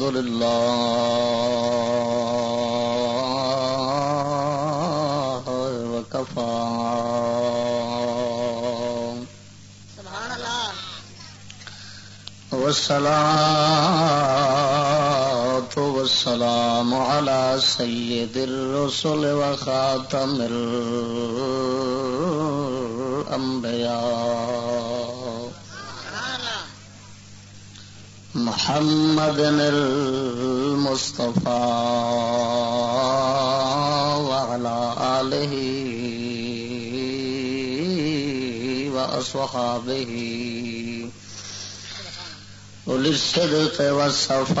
الحمد لله وكفى سبحان الله والصلاة والسلام على سيد الرسل وخاتم الأنبياء سبحان الله محمد المصطفى وعلى آله وأصحابه أولي الصدق والصفاء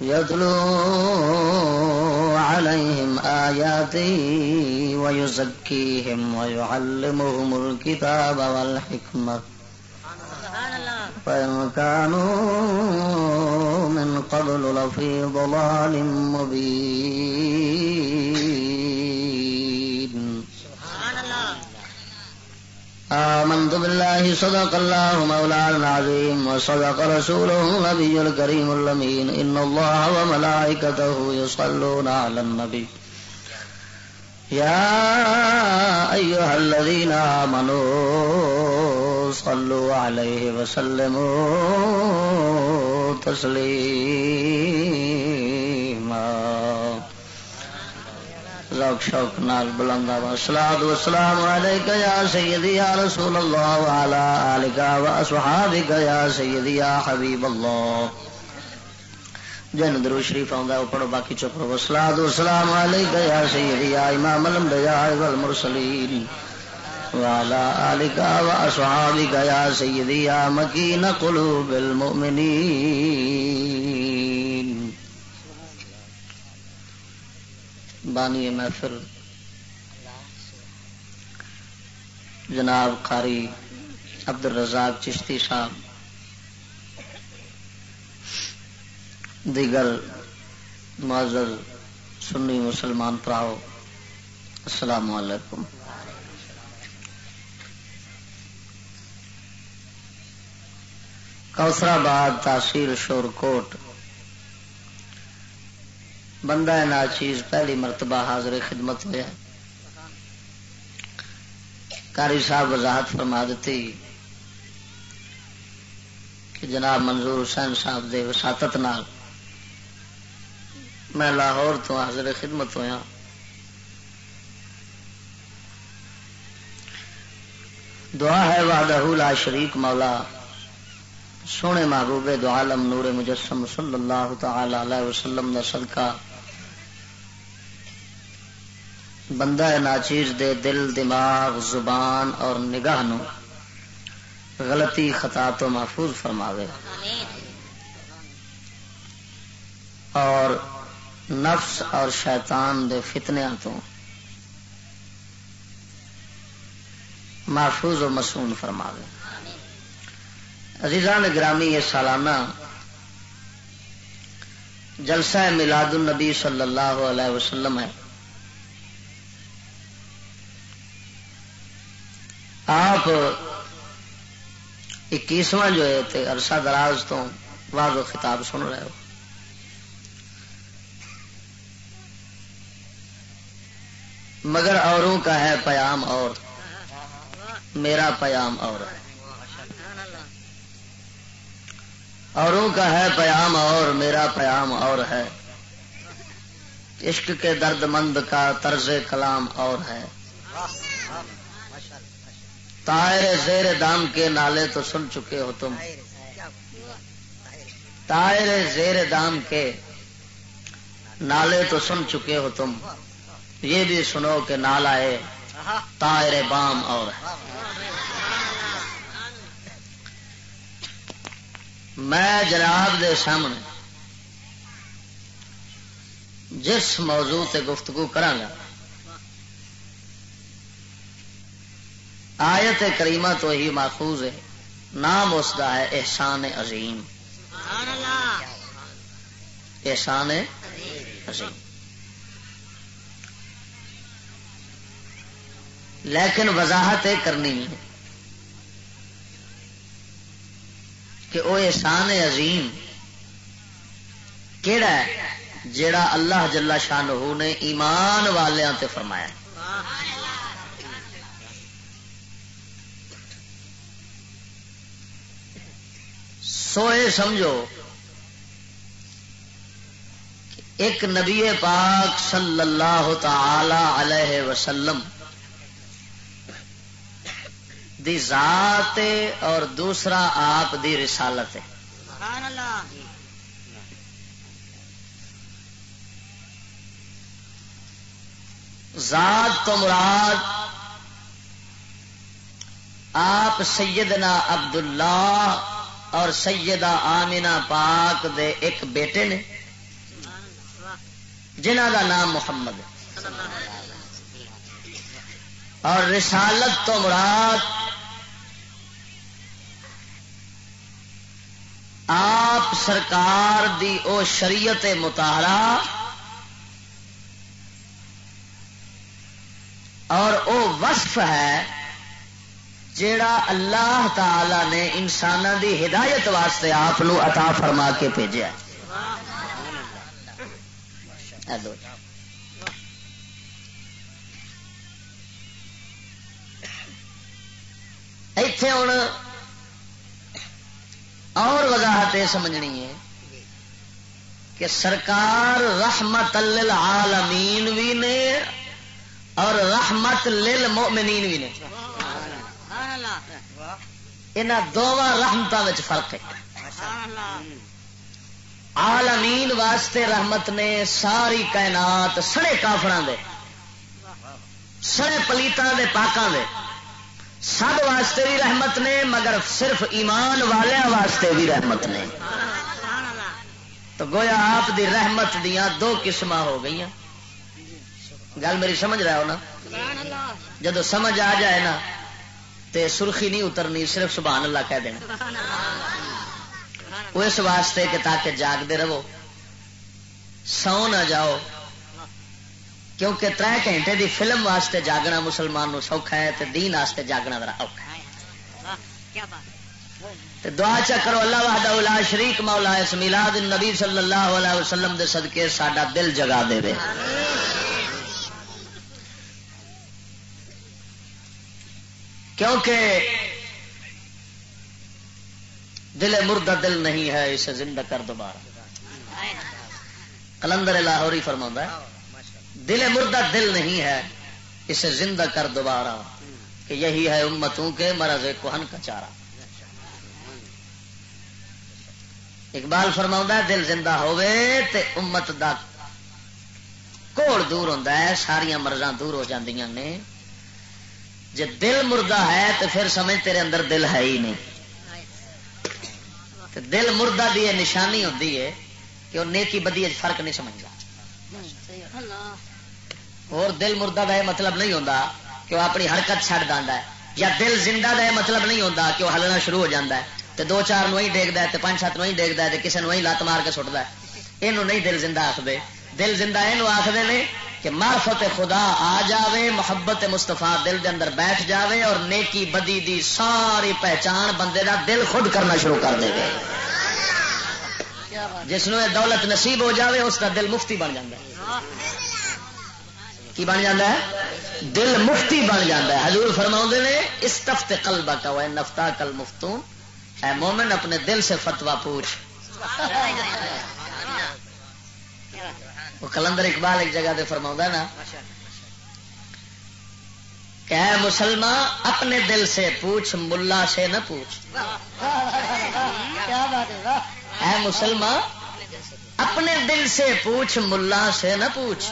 يتلو عليهم آياته ويزكيهم ويعلمهم الكتاب والحكمة فإن كانوا من قبل لفي ضلال مبين سبحان الله آمنت بالله، صدق الله مولانا العظيم، وصدق رسوله النبي الكريم الأمين. إن الله وملائكته يصلون على النبي. يا أيها الذين آمنوا، صلوا عليه وسلموا تسليما. ذوق شوق نال بلندا والصلاة والسلام عليك يا سيدي يا رسول اللہ الله وعلى آلك وأصحابك يا سيدي يا حبيب الله جن درو شریف آندا او پڑھو، باقی چپ رہو۔ والصلاة والسلام عليك يا سيدي يا امام الانبیاء الانبياء والمرسلين وعلى آلك وأصحابك يا سيدي يا مكين قلوب المؤمنين بانی محفل۔ جناب قاری عبد الرزاق چشتی صاحب۔ دیگر معزز سنی مسلمان پراؤ، السلام علیکم۔ کوسرآباد تحصیل شور کوٹ۔ بندہ ناچیز، پہلی مرتبہ حاضر خدمت ہوا کاری صاحب وضاحت فرما دیتی کہ جناب منظور حسین صاحب دے وساطت نال میں لاہور تو حاضر خدمت ہوا دعا ہے وحدہ لا شریک مولا۔ سونے محبوب دو عالم نور مجسم صلی اللہ تعالی علیہ وسلم دا صدقہ۔ بندہ ناچیز دے دل، دماغ، زبان اور نگاہ نو۔ غلطی، خطا تو محفوظ فرماوے۔ اور نفس اور شیطان دے فتنیاں تو محفوظ و مسون فرماوے۔ عزیزان گرامی، یہ سالانہ جلسہ میلاد النبی صلی اللہ علیہ وسلم ہے۔ آپ اکیسواں جو ہے تے عرصہ دراز تو واضح خطاب سن رہے ہو۔ مگر اوروں کا ہے پیام اور، میرا پیام اور۔ ہے اوروں کا ہے پیام اور، میرا پیام اور ہے۔ عشق کے درد مند کا طرز کلام اور ہے۔ تائر زیر دام کے نالے تو سن چکے ہو تم۔ تائر زیر دام کے نالے تو سن چکے ہو تم۔ یہ بھی سنو کہ نالا ہے تائر بام اور۔ میں جناب دے سامنے جس موضوع تے گفتگو کرانگا آیت کریمہ تو ہی ماخوذ ہے، نام اس کا ہے احسان عظیم۔ احسان عظیم۔ لیکن وضاحت یہ کرنی ہے کہ وہ احسان عظیم کیڑا ہے، جیڑا اللہ جلا شاہ نے ایمان والوں تے فرمایا۔ سوئے سمجھو ایک نبی پاک صلی اللہ تعالی علیہ وسلم دی ذات اور دوسرا آپ دی رسالت ہے۔ ذات تو مراد آپ سیدنا عبداللہ اور سیدہ آمینہ پاک دے ایک بیٹے نے، جنہ کا نام محمد اور رسالت تو مراد آپ سرکار دی او شریعت متحرہ اور او وصف ہے جیڑا اللہ تعالی نے انسان دی ہدایت واسطے آپ عطا فرما کے بھیجا اتے ہوں اور وضاحت یہ سمجھنی ہے کہ سرکار رحمت للعالمین بھی نے اور رحمت للمؤمنین بھی نے۔ یہاں دونوں رحمتوں فرق ہے۔ عالمین واسطے رحمت نے ساری کائنات سڑے کافران دے، سڑے پلیتاں دے پاکاں دے۔ سب واسطے بھی رحمت نے، مگر صرف ایمان والوں واسطے بھی رحمت نے۔ تو گویا آپ دی رحمت دیاں دو قسم ہو گئی گل میری سمجھ رہا ہو نا؟ جدو سمجھ آ جائے نا تے سرخی نہیں اترنی، صرف سبحان اللہ کہہ دینا۔ وہ اس واسطے کہ تاکہ جاگتے رہو، سو نہ جاؤ، کیونکہ تر گھنٹے دی فلم واسطے جاگنا مسلمان نو سوکھا ہے تے دین واسطے جاگنا ذرا اوکھا ہے۔ تے دعا چکرو اللہ وحدہ لا شریک مولا اس میلاد النبی صلی اللہ علیہ وسلم دے صدقے ساڈا دل جگا دے کیونکہ دل مردہ دل نہیں ہے، اسے زندہ کر دوبارہ کلندر لاہوری فرما ہے، دل مردہ دل نہیں ہے، اسے زندہ کر دوبارہ کہ یہی ہے امتوں کے مرض کوہن کا چارہ۔ اقبال فرما ہے، دل زندہ ہوئے تے امت دا کوڑ دور ہوتا ہے ساریا مرضاں دور ہو جاندیاں نے۔ جے دل مردہ ہے تو پھر سمجھ تیرے اندر دل ہے ہی نہیں۔ دل مردہ دی یہ نشانی ہوتی ہے کہ وہ نیکی بدی فرق نہیں سمجھتا اور دل مردہ کا یہ مطلب نہیں ہوتا کہ وہ اپنی حرکت چھڑ دانا ہے، یا دل زندہ کا یہ مطلب نہیں ہوتا کہ وہ ہلنا شروع ہو جاتا ہے۔ تو دو چار نو ہی ڈیگتا ہے تو پانچ سات نو ہی ڈیگتا ہے تو کسی نو ہی لت مار کے سٹتا ہے۔ یہ نہیں دل زندہ آخر دل زندہ یہ آخر نے کہ معرفت خدا آ جاوے، محبت مستفا دل دے اندر بیٹھ جاوے اور نیکی بدی دی ساری پہچان بندے دا دل خود کرنا شروع کر دے گا۔ جس یہ دولت نصیب ہو جاوے، اس کا دل مفتی بن جاتا ہے۔ کی بن جاتا ہے؟ دل مفتی بن جاتا ہے۔ حضور فرما نے، استفت قلبہ کا وہ نفتا کل مفتون اے مومن اپنے دل سے فتوا پوچھ۔ وہ کلندر اقبال ایک جگہ دے فرما نا، کہ اے مسلمان، اپنے دل سے پوچھ، ملا سے نہ پوچھ۔ اے مسلمان، اپنے دل سے پوچھ، ملا سے نہ پوچھ۔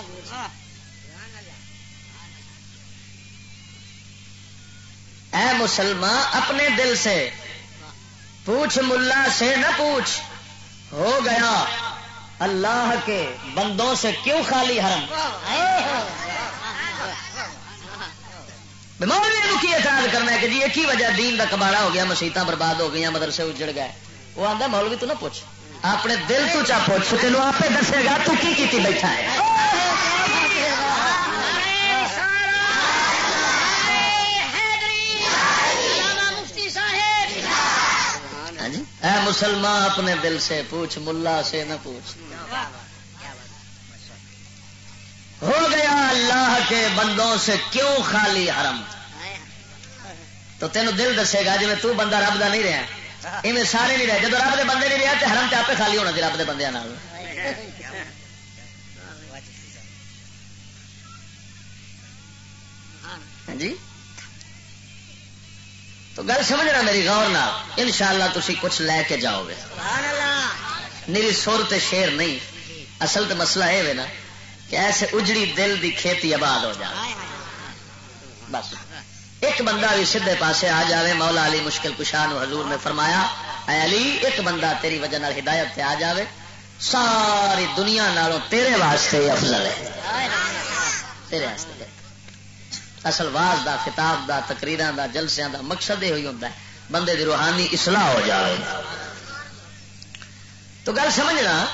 اے مسلمان، اپنے دل سے پوچھ، ملا سے نہ پوچھ۔ ہو گیا۔ اللہ کے بندوں سے کیوں خالی حرم؟ مولوی کی اعتراض کرنا ہے کہ جی ایک ہی وجہ دین کا کباڑا ہو گیا مسیطا برباد ہو گئی مدرسے اجڑ گئے۔ وہ آدھا مولوی تو نہ پوچھ، اپنے دل تو چا پوچھ، تینوں آپ دسے گا، تو کی کیتی بیٹھا ہے مفتی صاحب ہاں جی؟ اے مسلمان اپنے دل سے پوچھ، ملا سے نہ پوچھ۔ ہو گیا اللہ کے بندوں سے کیوں خالی حرم؟ تو تینوں دل دسے گا جی میں تو بندہ رب دا نہیں رہا، ایویں سارے نہیں رہے۔ جب رب دے بندے نہیں رہا تو حرم تے آپ خالی ہونا جی رب دے بندے نال۔ ہاں جی؟ تو گل سمجھنا میری غور نہ ان شاء اللہ تھی کچھ لے کے جاؤ گے۔ میری سر تے شیر نہیں اصل تو مسئلہ یہ نا کہ ایسے اجڑی دل دی کھیتی آباد ہو جائے۔ بس ایک بندہ بھی سیدھے پاسے آ جاوے مولا علی مشکل کشاہ حضور نے فرمایا اے علی ایک بندہ تیری وجہ نال ہدایت تے آ جاوے ساری دنیا نالوں تیرے واسطے افضل ہے۔ تیرے واسطے۔ اصل واز دا، خطاب دا، تقریران دا، جلسیاں دا، مقصد یہ ہوئی ہوتا ہے، بندے دی روحانی اصلاح ہو جائے تو گل سمجھنا،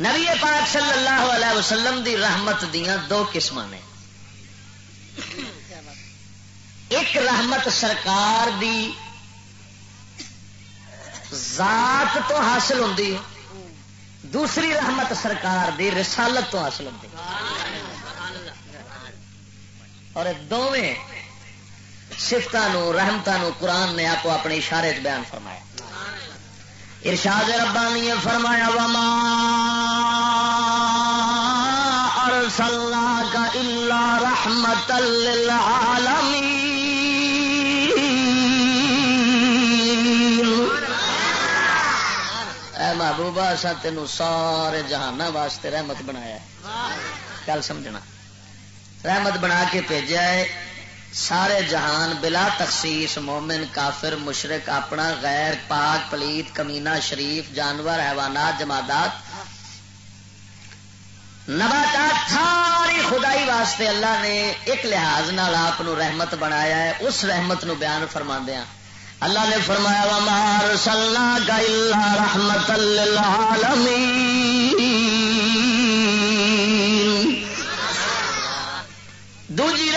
نبی پاک صلی اللہ علیہ وسلم دی رحمت دیاں دو قسم نے۔ ایک رحمت سرکار دی ذات تو حاصل ہوندی ہے، دوسری رحمت سرکار دی رسالت تو حاصل ہوندی ہے۔ اور دونیں سفتوں رحمتوں قرآن نے آپ اپنے اشارے چ بیان فرمایا۔ ارشاد ربانی فرمایا، وما ارسلناک الا رحمت للعالمین اے محبوبہ سا تینوں سارے جہانا واسطے رحمت بنایا ہے۔ گل سمجھنا۔ رحمت بنا کے بھیجا ہے۔ سارے جہان بلا تخصیص مومن، کافر، مشرق، اپنا غیر پاک، پلیت کمینا شریف، جانور، حیوانات، جمادات۔ نباتات ساری خدائی واسطے اللہ نے ایک لحاظ نال آپ رحمت بنایا ہے، اس رحمت نو بیان فرما دیا ہاں۔ اللہ نے فرمایا ومار سلنا کا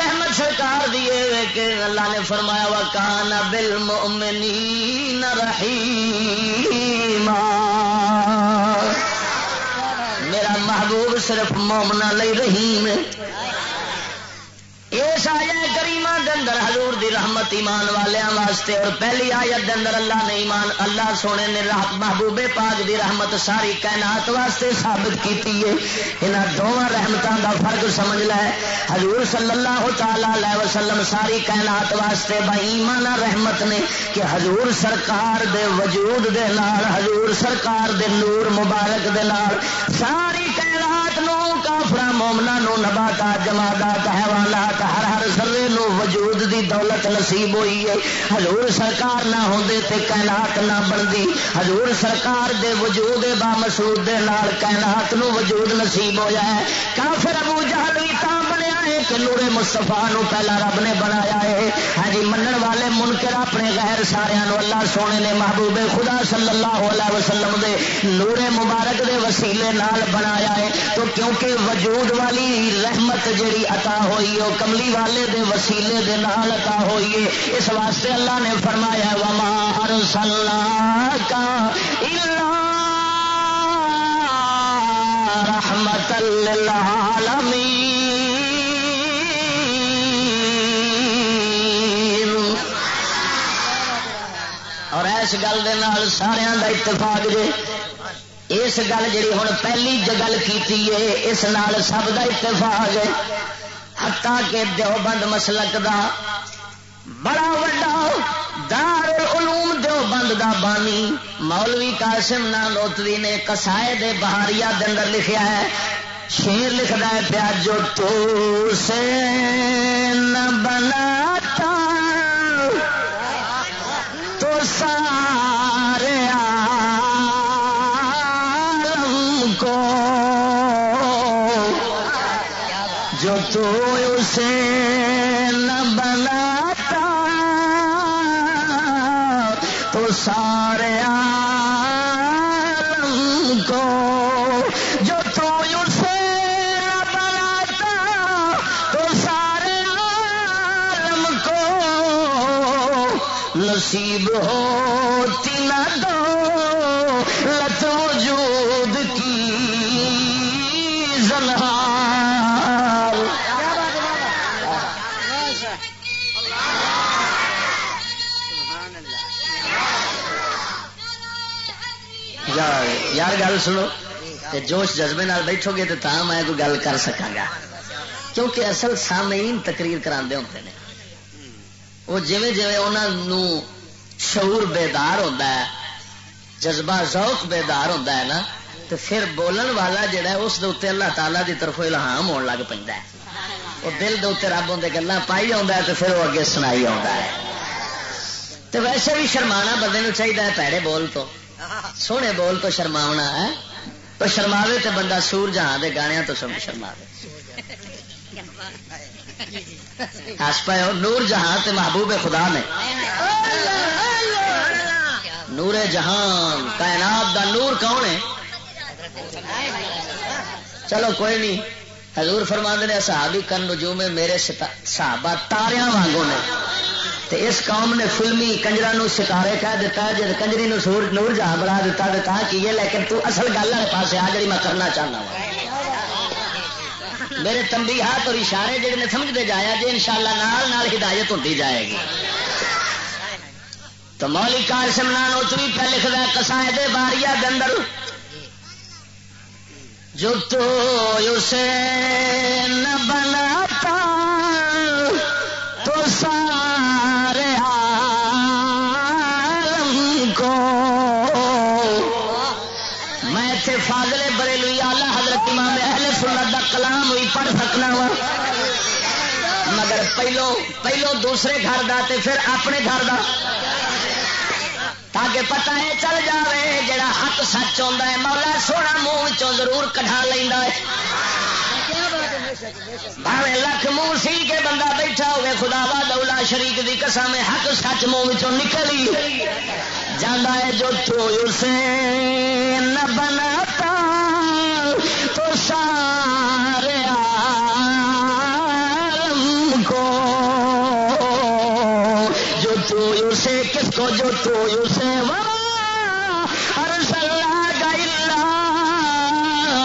رحمت سرکار دیے کہ اللہ نے فرمایا وا کان بل مومنی میرا محبوب صرف مومنا لئی رحیم اس آیا کریمہ اندر، حضور دی رحمت ایمان والوں واسطے، اور پہلی آیت اندر اللہ نے ایمان، اللہ سونے نے محبوبے پاک دی رحمت ساری کائنات واسطے ثابت کیتی ہے۔ انہاں دونوں رحمتوں دا فرق سمجھ لے۔ حضور صلی اللہ تعالی علیہ وسلم ساری کائنات واسطے با ایمان رحمت نے کہ حضور سرکار دے وجود دے نال، حضور سرکار دے نور مبارک دے نال ساری کافر مومنا نو نباتات جمادات حیوانات، ہر ہر سرے نو وجود دی دولت نصیب ہوئی ہے۔ حضور سرکار نہ ہوندے تے کائنات نہ بنتی حضور سرکار دے وجود با مسعود دے نال کائنات نو وجود نصیب ہویا ہے۔ کافر ابو جہل بھی تاں کہ نور مصطفیٰ نو پہلا رب نے بنایا ہے۔ ہاں جی منن والے منکر اپنے غیر سارے اللہ سونے نے محبوب خدا صلی اللہ علیہ وسلم دے نور مبارک دے وسیلے نال بنایا ہے۔ تو کیونکہ وجود والی رحمت جڑی عطا ہوئی وہ کملی والے دے وسیلے دے نال عطا ہوئی ہے۔ اس واسطے اللہ نے فرمایا وما ارسلنا کا الا رحمت للعالمین اس گل دے نال سارا دا اتفاق جے۔ اس گل جی ہوں پہلی گل کی اس نال سب دا اتفاق ہے۔ ہتا کہ دیوبند مسلک دا بڑا وڈا دار العلوم دیوبند دا بانی مولوی قاسم نالوتوی نے کسائے دے بہاریا اندر لکھیا ہے۔ شیر لکھتا ہے پیا جو تو سے نہ بناتا تو گل سنو تے جوش جذبے نال بیٹھو گے تو میں کوئی گل کر سکا گا۔ کیونکہ اصل سامعین تقریر کرا ہوتے ہیں وہ جویں جویں انہوں شعور بیدار ہوتا ہے، جذبہ ذوق بیدار ہوتا ہے نا تو پھر بولن والا جڑا ہے، اس دے اتنے اللہ تعالیٰ دی طرف الہام ہون لگ پہ وہ دل دے اتنے رب ہوں گلا پائی آ تو پھر وہ اگے سنائی آ تو ویسے بھی شرمانا بندے چاہیے پیڑے بول تو۔ سونے بول تو شرماونا ہے، تو شرماوے تو بندہ سور جہاں دے گانے تو شرما ہس پائے نور جہاں تے محبوب خدا نے۔ نور جہان، کائنات دا نور کون ہے؟ چلو کوئی نہیں، حضور فرما نے صحابی کن نجوم میرے صحابہ تاریاں وانگوں نے۔ تے اس قوم نے فلمی کنجرا نو ستارے کہہ دیتا ہے جب کنجری نو سور نور جہاں بنا دیتا تو تا کی ہے؟ لیکن تو اصل گل والے پاس آ جی میں کرنا چاہنا ہوں میرے تمبی ہاتھ اور اشارے جڑے نے سمجھتے جایا جی ان شاء اللہ نال نال ہدایت ہوتی جائے گی۔ تو مولی کار سمنا نوتری پہ لکھ رہا کسائے دے باریا دندر جو تو اسے نہ بناتا ہوئی وا۔ مگر پہلو پہلو دوسرے گھر دا تے پھر اپنے گھر دا۔ تاکہ پتہ ہے چل جاوے، جڑا حق سچ ہوتا ہے، مولا سونا منہ ضرور کٹا لینا ہے۔ بھاوے لکھ منہ سی کے بندہ بیٹھا ہوگا خدا با دولا شریک دی قسم حق سچ منہ نکلی۔ جانا ہے جو تو اسے نہ بناتا کو جو تو اسے ارسل گا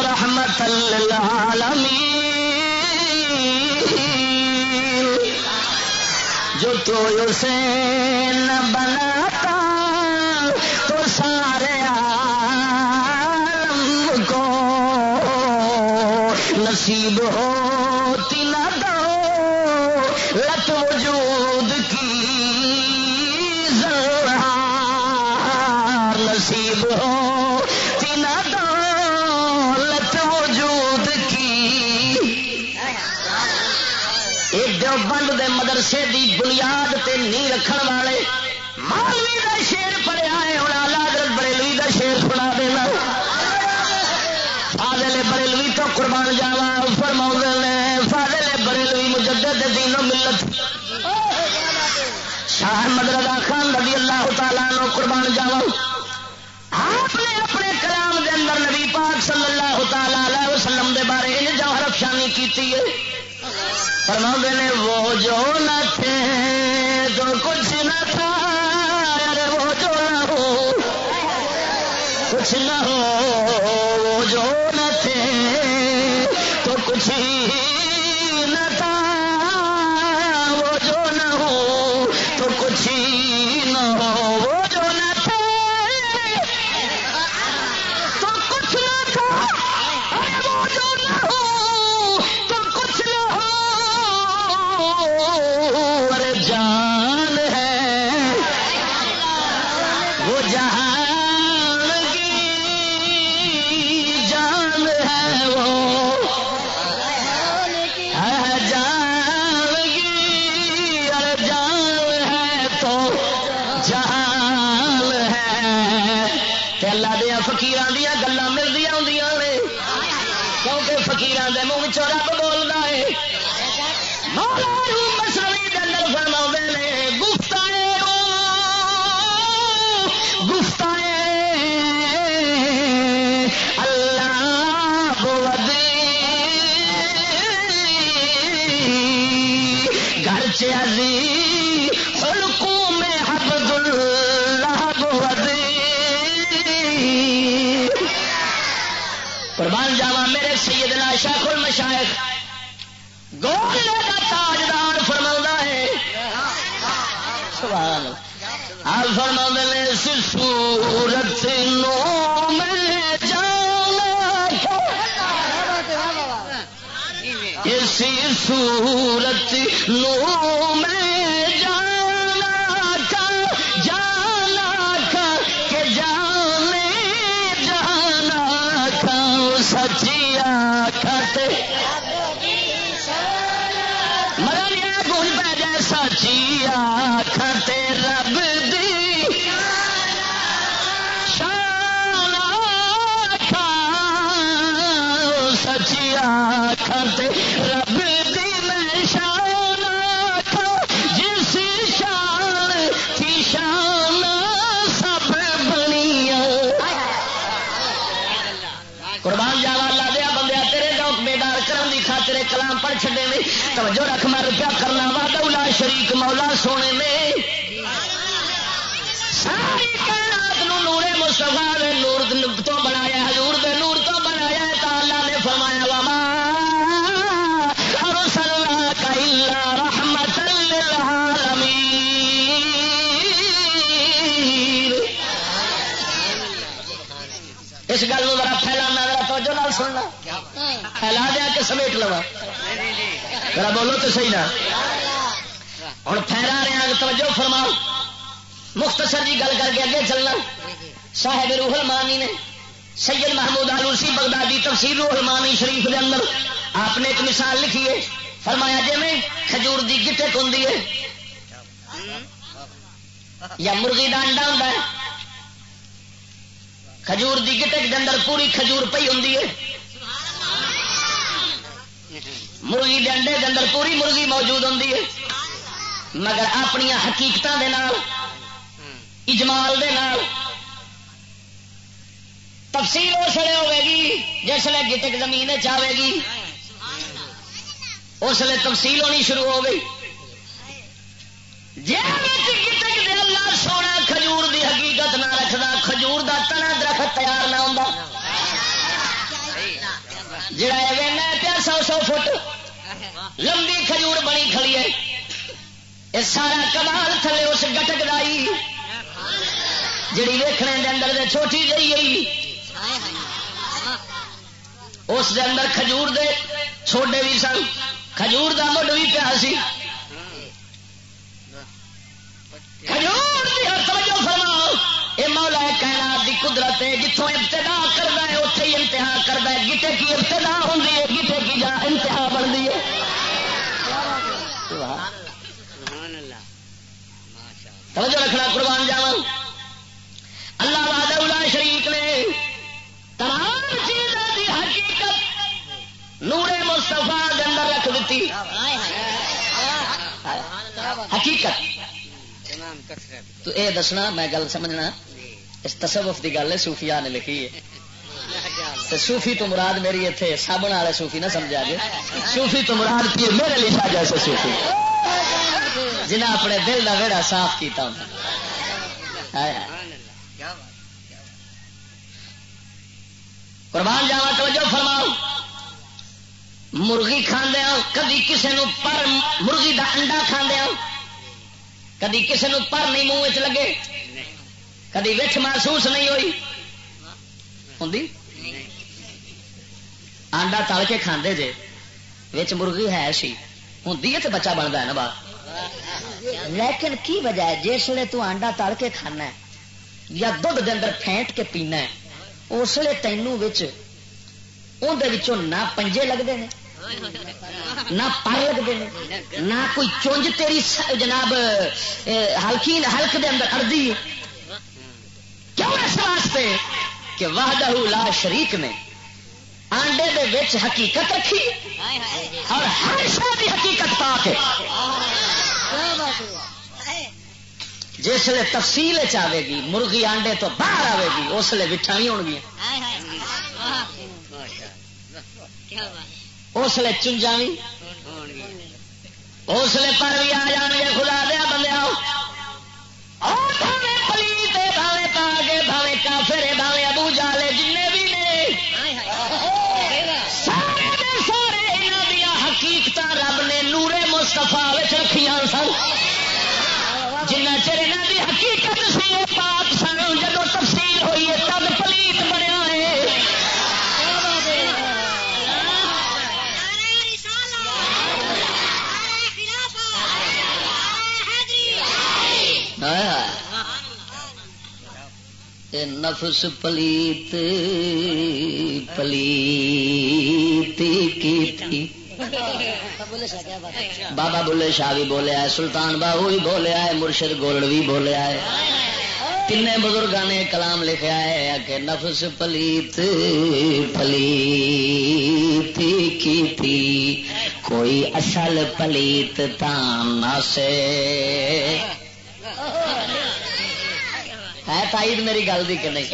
رحمت للعالمین۔ جو تو اسے نہ بناتا، تو سارے عالم کو نصیب ہوتی نہ دو۔ لت وجود دیوبند دے مدرسے دی بنیاد تے نی رکھن والے، مولوی دا شیر پڑیا ہے ہوں آلہ حضرت بریلوی دا شیر سنا دینا۔ فاضل بریلوی تو قربان جاوا فرما نے، فاضل بریلوی مجدد دین و ملت۔ شاہ مدردا خان رضی اللہ تعالیٰ نو قربان جاوا آپ نے اپنے کلام دے اندر نبی پاک صلی اللہ تعالی علیہ وسلم دے بارے جوہر افشانی کیتی ہے۔ فرما نے، وہ جو نہ تھے تو کچھ نہ تھا، ارے وہ جو نہ ہو، کچھ نہ ہو، وہ جو نہ چھڈے نے توجہ رکھ مر پیا کرنا وا، دولا شریک مولا سونے نے ساری کائنات نو نور مصطفیٰ دے نور تو بنایا، حضور دے نور تو بنایا ہے، تا اللہ نے فرمایا وا ما ارسلناک الا رحمت للعالمین اس گل کو ذرا پھیلانا، ذرا توجہ نال سننا۔ پھیلا دیا کہ سمیٹ لوا ذرا بولو تو صحیح نا۔ ہوں پھیلا رہے ہیں، توجہ فرماؤ۔ مختصر جی گل کر کے اگے چلنا۔ صاحب روح المانی نے سید محمود آلوسی بغدادی تفسیر روح المانی شریف کے اندر آپ نے ایک مثال لکھی ہے۔ فرمایا جی میں کھجور دی گٹک ہوں یا مرغی کا انڈا ہوں کھجور دی گٹک کے اندر پوری کھجور پی ہوں مرغی کے انڈے کے اندر پوری مرغی موجود ہوں مگر اپنی حقیقت دے نال، اجمال دے نال تفصیل اس لیے ہوے گی جس لیے گٹک زمین چاہے گی۔ اس لیے تفصیل ہونی شروع ہو گئی۔ جی گٹک دے اللہ سونا کھجور دی حقیقت نہ رکھدا، کھجور دا تنا درخت تیار نہ ہوندا۔ جڑا سو سو فٹ لمبی کھجور بنی کھڑی ہے۔ یہ سارا کمال تھلے اس گٹک دائی جڑی ویکھنے دے اندر دے چھوٹی جی گئی اس دے اندر کھجور دے چھوٹے بھی سن۔ کھجور دا مڈ بھی پیا سی۔ کھجور دی ہر توجہ فرماؤ اے مولا کائنات دی قدرت ہے جتوں ابتدا کردا ہے، اوتھے ہی انتہا کردا ہے۔ گٹے کی ابتدا ہوندی ہے گٹے کی جا انتہا بنتی ہے۔ توجہ رکھنا، قربان جاوا اللہ وحدہ الا شریک نے تمام چیزوں کی حقیقت نورے مستفا اندر رکھ دیتی حقیقت۔ تو اے دسنا، میں گل سمجھنا۔ اس تصوف کی گل ہے، صوفیاء نے لکھی ہے۔ تو صوفی تو مراد میری اتنے سابن والے صوفی نہ سمجھا جائے صوفی تو مراد پیر میرے لکھا جیسے صوفی۔ جنہیں اپنے دل کا ویڑا صاف کیتا ہوں قربان جاوا توجہ فرماؤ۔ مرغی کھاندے ہاں، کدی کسی پر مرغی دا انڈا کھاندے ہاں؟ کدی کسی پر نہیں منہ لگے، کدی وچ محسوس نہیں ہوئی۔ ہوں آنڈا تل کے کھاندے جے، وچ مرغی ہے سی ہوں تو بچہ بنتا ہے نا بات لیکن کی وجہ ہے؟ جس ویلے تو آنڈا تل کے کھانا ہے یا دھد اندر پھینٹ کے پینا ہے، اس لیے تینوں اندر نہ پنجے لگتے ہیں۔ نہ پر لگتے ہیں، نہ کوئی چونج تیری جناب ہلکی ہلک دے اندر اڑتی کیوں اس واسطے کہ وحدہ لا شریک نے آنڈے دے وچ حقیقت رکھی اور ہر شہر کی حقیقت پا کے جس لیے تفصیل آئے گی، مرغی آنڈے تو باہر آئے گی، اس لیے بٹھا بھی ہو اس لیے چنجا بھی اس پر بھی آ جان گے، خدا دیا بندے پلیت بھاوے پاگے بھاوے کافر بھاوے ابو جالے جن بھی نے۔ سارے سارے یہاں دیا حقیقت رب نے نورے مستفا رکھیا سن۔ جنہ چر یہاں کی حقیقت سی پاک نفس پلیت پلیت کی تھی بابا بولے شاہ بھی بولیا ہے، سلطان بابو بھی بولیا ہے، مرشد گولڈ بھی بولیا ہے۔ تین بزرگ نے کلام لکھا ہے کہ نفس پلیت پلیت کی تھی کوئی اصل پلیت تان سے۔ ہے تائید میری گل دی کہ نہیں؟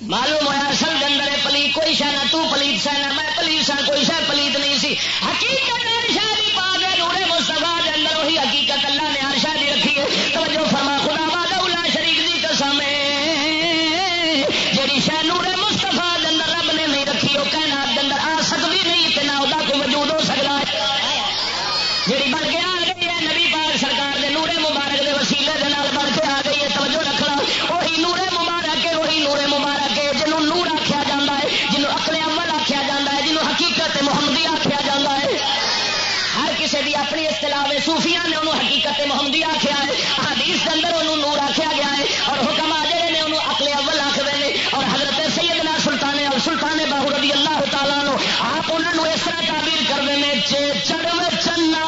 معلوم ہوا اصل کے پلی کوئی شہ نہ، تو پلیت سہ نہ، میں پلیت سا کوئی شہ پلیت نہیں سی۔ حقیقت شاہ پا گیا نورے مستفا کے اندر وہی حقیقت اللہ نے ہر شاہ رکھی ہے۔ توجہ فرما اصطلاح ہے صوفیاں نے انہوں حقیقت محمدی آخیا ہے، حدیث کے اندر انہوں نور آخیا گیا ہے اور حکم آ جڑے نے انہوں اکلے اول آخر نے اور حضرت سیدنا سلطان اور سلطان باہو رضی اللہ تعالیٰ آپ انہوں نے اس طرح تعبیر کرتے ہیں چڑھ چنا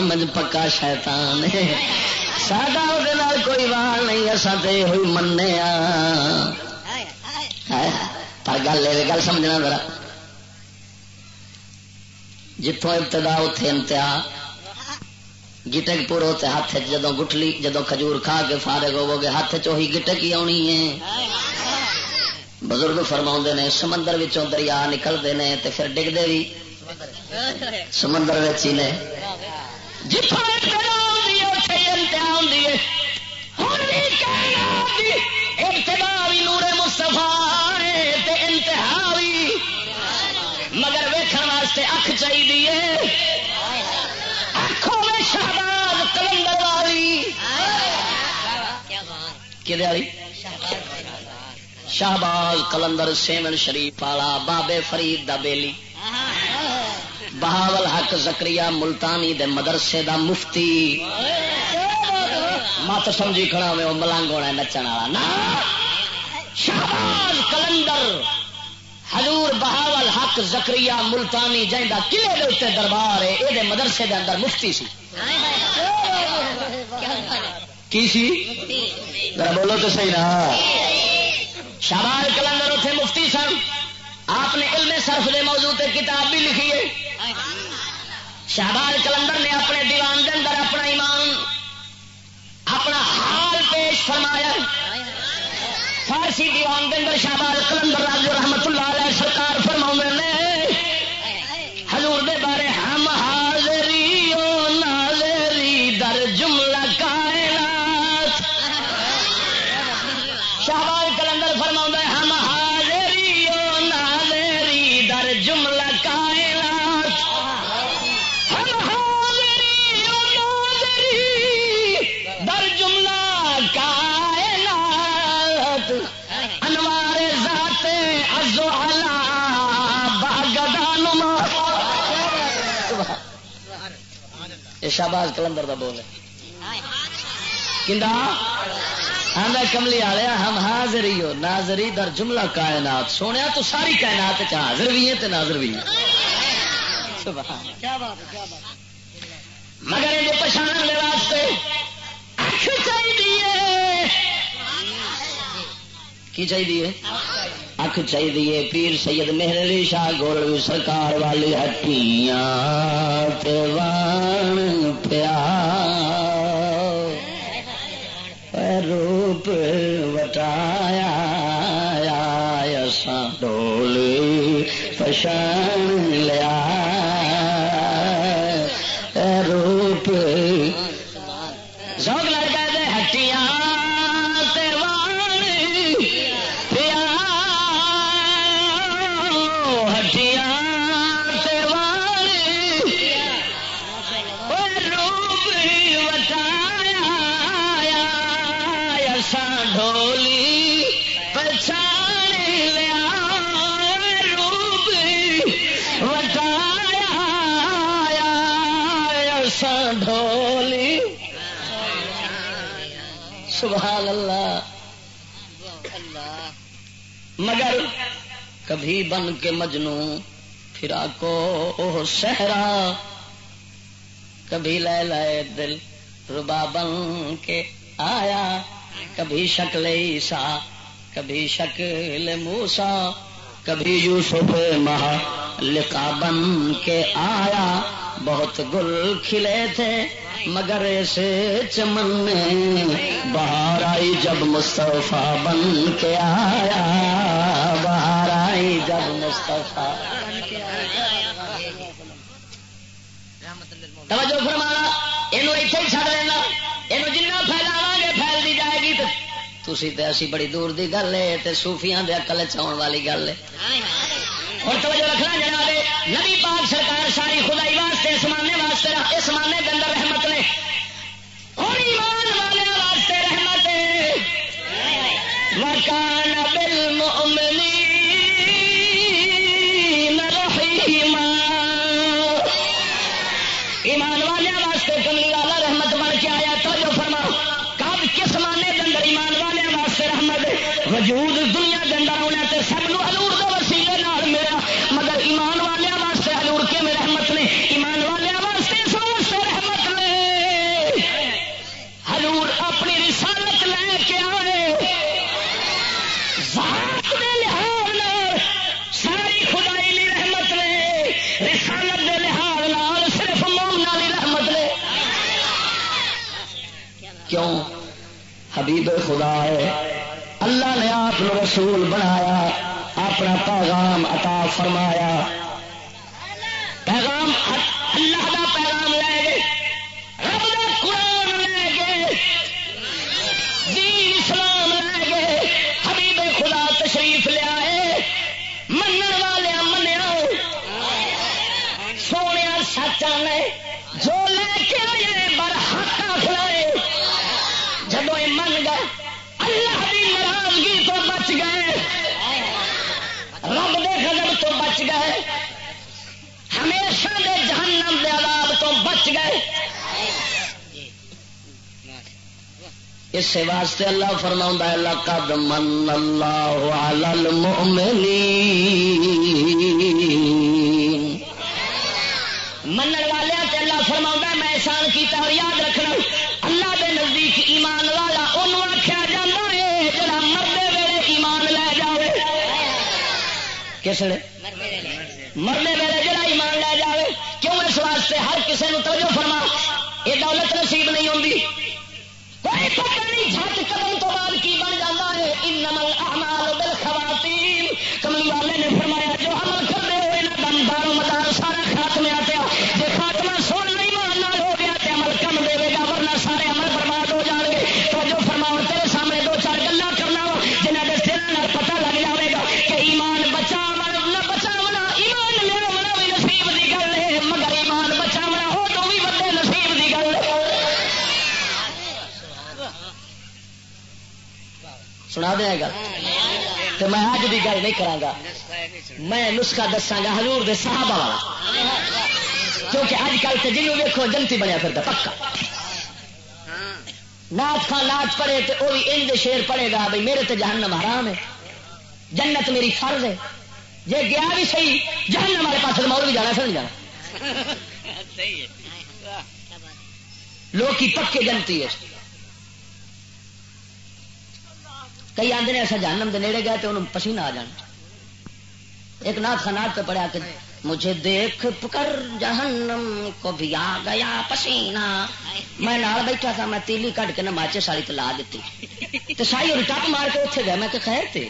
سمجھ پکا شیطان ہے۔ ساڈا وہ کوئی وال نہیں اصا تے ہوئی منے پر گل یہ گل سمجھنا ذرا۔ جتوں ابتدا اتے انتہا۔ گٹک پور ہوتے ہاتھ جدو گٹلی جدو کھجور کھا کے فارغ ہوو گے، ہاتھ چوہی گٹک ہی آنی ہے۔ بزرگ فرما نے، سمندر دریا نکلتے ہیں تو پھر ڈگتے بھی سمندر ہی نے۔ ابتدا نورے مستفا مگر واسطے اکھ چاہیے اکھوں میں شہباز کلندر والی شہباز کلندر سیمن شریف والا بابے فرید دا بیلی۔ بہاول حق زکری ملتانی دے مدرسے دا مفتی۔ مت سمجھی کھڑا میں وہ ملنگ ہونا نچن والا۔ شہباز کلندر۔ حضور بہاول حق زکری ملتانی جہاں قلعے کے دربار ہے یہ مدرسے دے اندر مفتی سی۔ کی سی؟ بولو تو صحیح نا۔ شہباز کلندر اتنے مفتی سن۔ آپ نے علم سرف دے موضوع تے کتاب بھی لکھی ہے۔ شہباز کلندر نے اپنے دیوان کے اندر اپنا ایمان، اپنا حال پیش فرمایا۔ فارسی دیوان کے اندر شہباز کلندر راجو رحمت اللہ علیہ سرکار شہباز کلندر کا بول ہے۔ کملی آیا ہم حاضر ہی ہو۔ ناظری در جملہ کائنات۔ سونے تو ساری کائنات حاضر بھی ہے ناظر بھی ہے مگر یہ پچھاڑنے واسطے چاہیے؟ کی چاہیے؟ اکھ چاہیے پیر سید مہر علی شاہ گول سرکار والی ہٹیاں وان پیا روپ وٹایا ڈول پشان لیا سبحان اللہ۔ مگر کبھی بن کے مجنو پھرا کو سہرا کبھی لے لائے دل ربا بن کے آیا، کبھی شکل عیسا کبھی شکل موسا کبھی یوسف مہا لکا بن کے آیا، بہت گل کھلے تھے۔ مگر ایسے چمن میں باہر آئی جب مستفا بن کے آیا باہر آئی جب مستفا توجہ فرمانا یہ اتنے ہی چڑ لینا یہ جنا پھیلاوا گے پھیلتی جائے گی تو تھی تو اسی بڑی دور کی گل ہے تو سوفیاں دے اکل چاؤن والی گل ہے۔ اور توجہ رکھنا جناب، نبی پاک سرکار ساری خدائی واسطے، اس واسطے اس مانے کے اندر رحمت نے اور ایمان والے واسطے رحمت مکان بل مملی ایمان والے واسطے کملی والا رحمت بن کے آیا تو جو فرما کب، کس مانے کے اندر ایمان والے واسطے رحمت وجود رسول بنایا اپنا پیغام عطا فرمایا۔ اس واسطے اللہ فرما اللہ قد من اللہ علی المؤمنین۔ من والے اللہ فرما میں احسان کیتا اور یاد رکھنا اللہ دے نزدیک ایمان والا انہوں آخیا جا ہے، جڑا مردے ویلے ایمان لے جائے کس نے مرنے ویلے جڑا ایمان لے جائے کیوں؟ اس واسطے ہر کسی نے توجہ فرما، یہ دولت نصیب نہیں ہوتی کوئی پتہ نہیں جھٹ قدم تو بعد کی بن جاتا ہے۔ ان نمل احمال بل خواتین کملی والے نے فرمایا، جو عمل کر رہے ہو انہیں دم دارو مدار سنا دیا گل تو میں اج بھی گل نہیں کرا میں نسخہ دساگا ہزور دے صحابہ والا۔ کیونکہ اج کل تو جنوب ویکو جنتی بنیا پھر پکا۔ نات خان نات پڑھے تو وہ بھی ان شیر پڑھے گا بھائی میرے تو جہنم حرام ہے۔ جنت میری فرض ہے۔ جی گیا بھی صحیح جہنم والے پاس مول بھی جانا سمجھ جانا لوگ کی پکے جنتی ہے۔ کئی آدھے ایسا جہنم دے نیڑے گئے تو انہوں پسینہ آ جانا۔ ایک نات خنات پہ پڑھا کہ مجھے دیکھ کر جہنم کو بھی آ گیا پسینہ۔ میں نال بیٹھا تھا، میں تیلی کٹ کے نہ ماچے ساڑی تلا دیتی۔ تو سائی اور ٹپ مار کے اتنے گیا میں کہ خیر تھے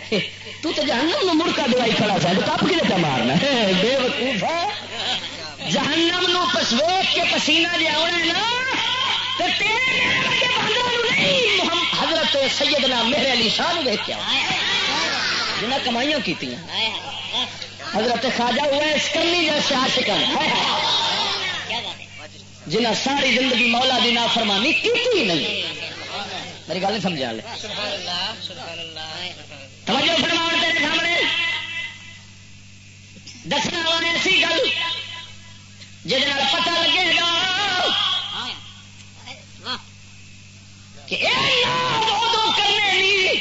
تو تو جہنم نو مڑکا دوائی کھڑا تھا تو ٹپ کھے مارنا۔ بے وقوف ہے۔ جہنم نو پسویک کے پسینہ جی آنا نا حضرت سیدنا میرے علی شاہ نے دیکھ جنہیں کمائیاں کی حضرت خواجہ ہوا کرنی جیسے آشکن جنہیں ساری زندگی مولا دی نافرمانی کی تھی نہیں۔ میری گل نہیں سمجھا لے۔ توجہ فرمان تیرے سامنے۔ دسنا والے ایسی گل جہد پتہ لگے گا کہ کرنے لی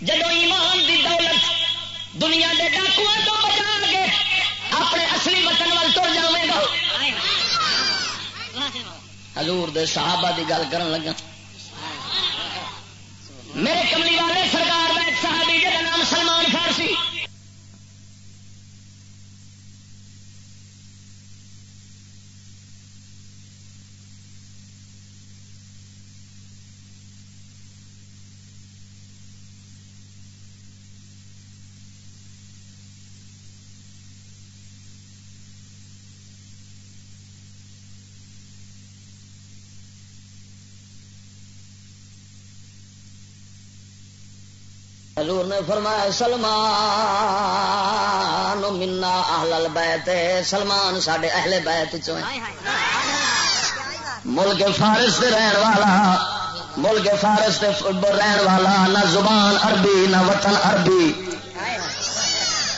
جدو ایمان دی دولت دنیا کے ڈاکو تو بچا کے اپنے اصلی وطن وال تر جائے گا۔ حضور دے صحابہ دی گل کرن لگا۔ میرے کملی والے سرکار کا ایک صحابی جہاں نام سلمان فارسی۔ حضور نے فرمایا، سلمان، منا اہل بیت، سلمان سڈے اہل بیت چ ملک فارس رہن والا، ملک فارس رہن والا، نہ زبان عربی، نہ وطن عربی۔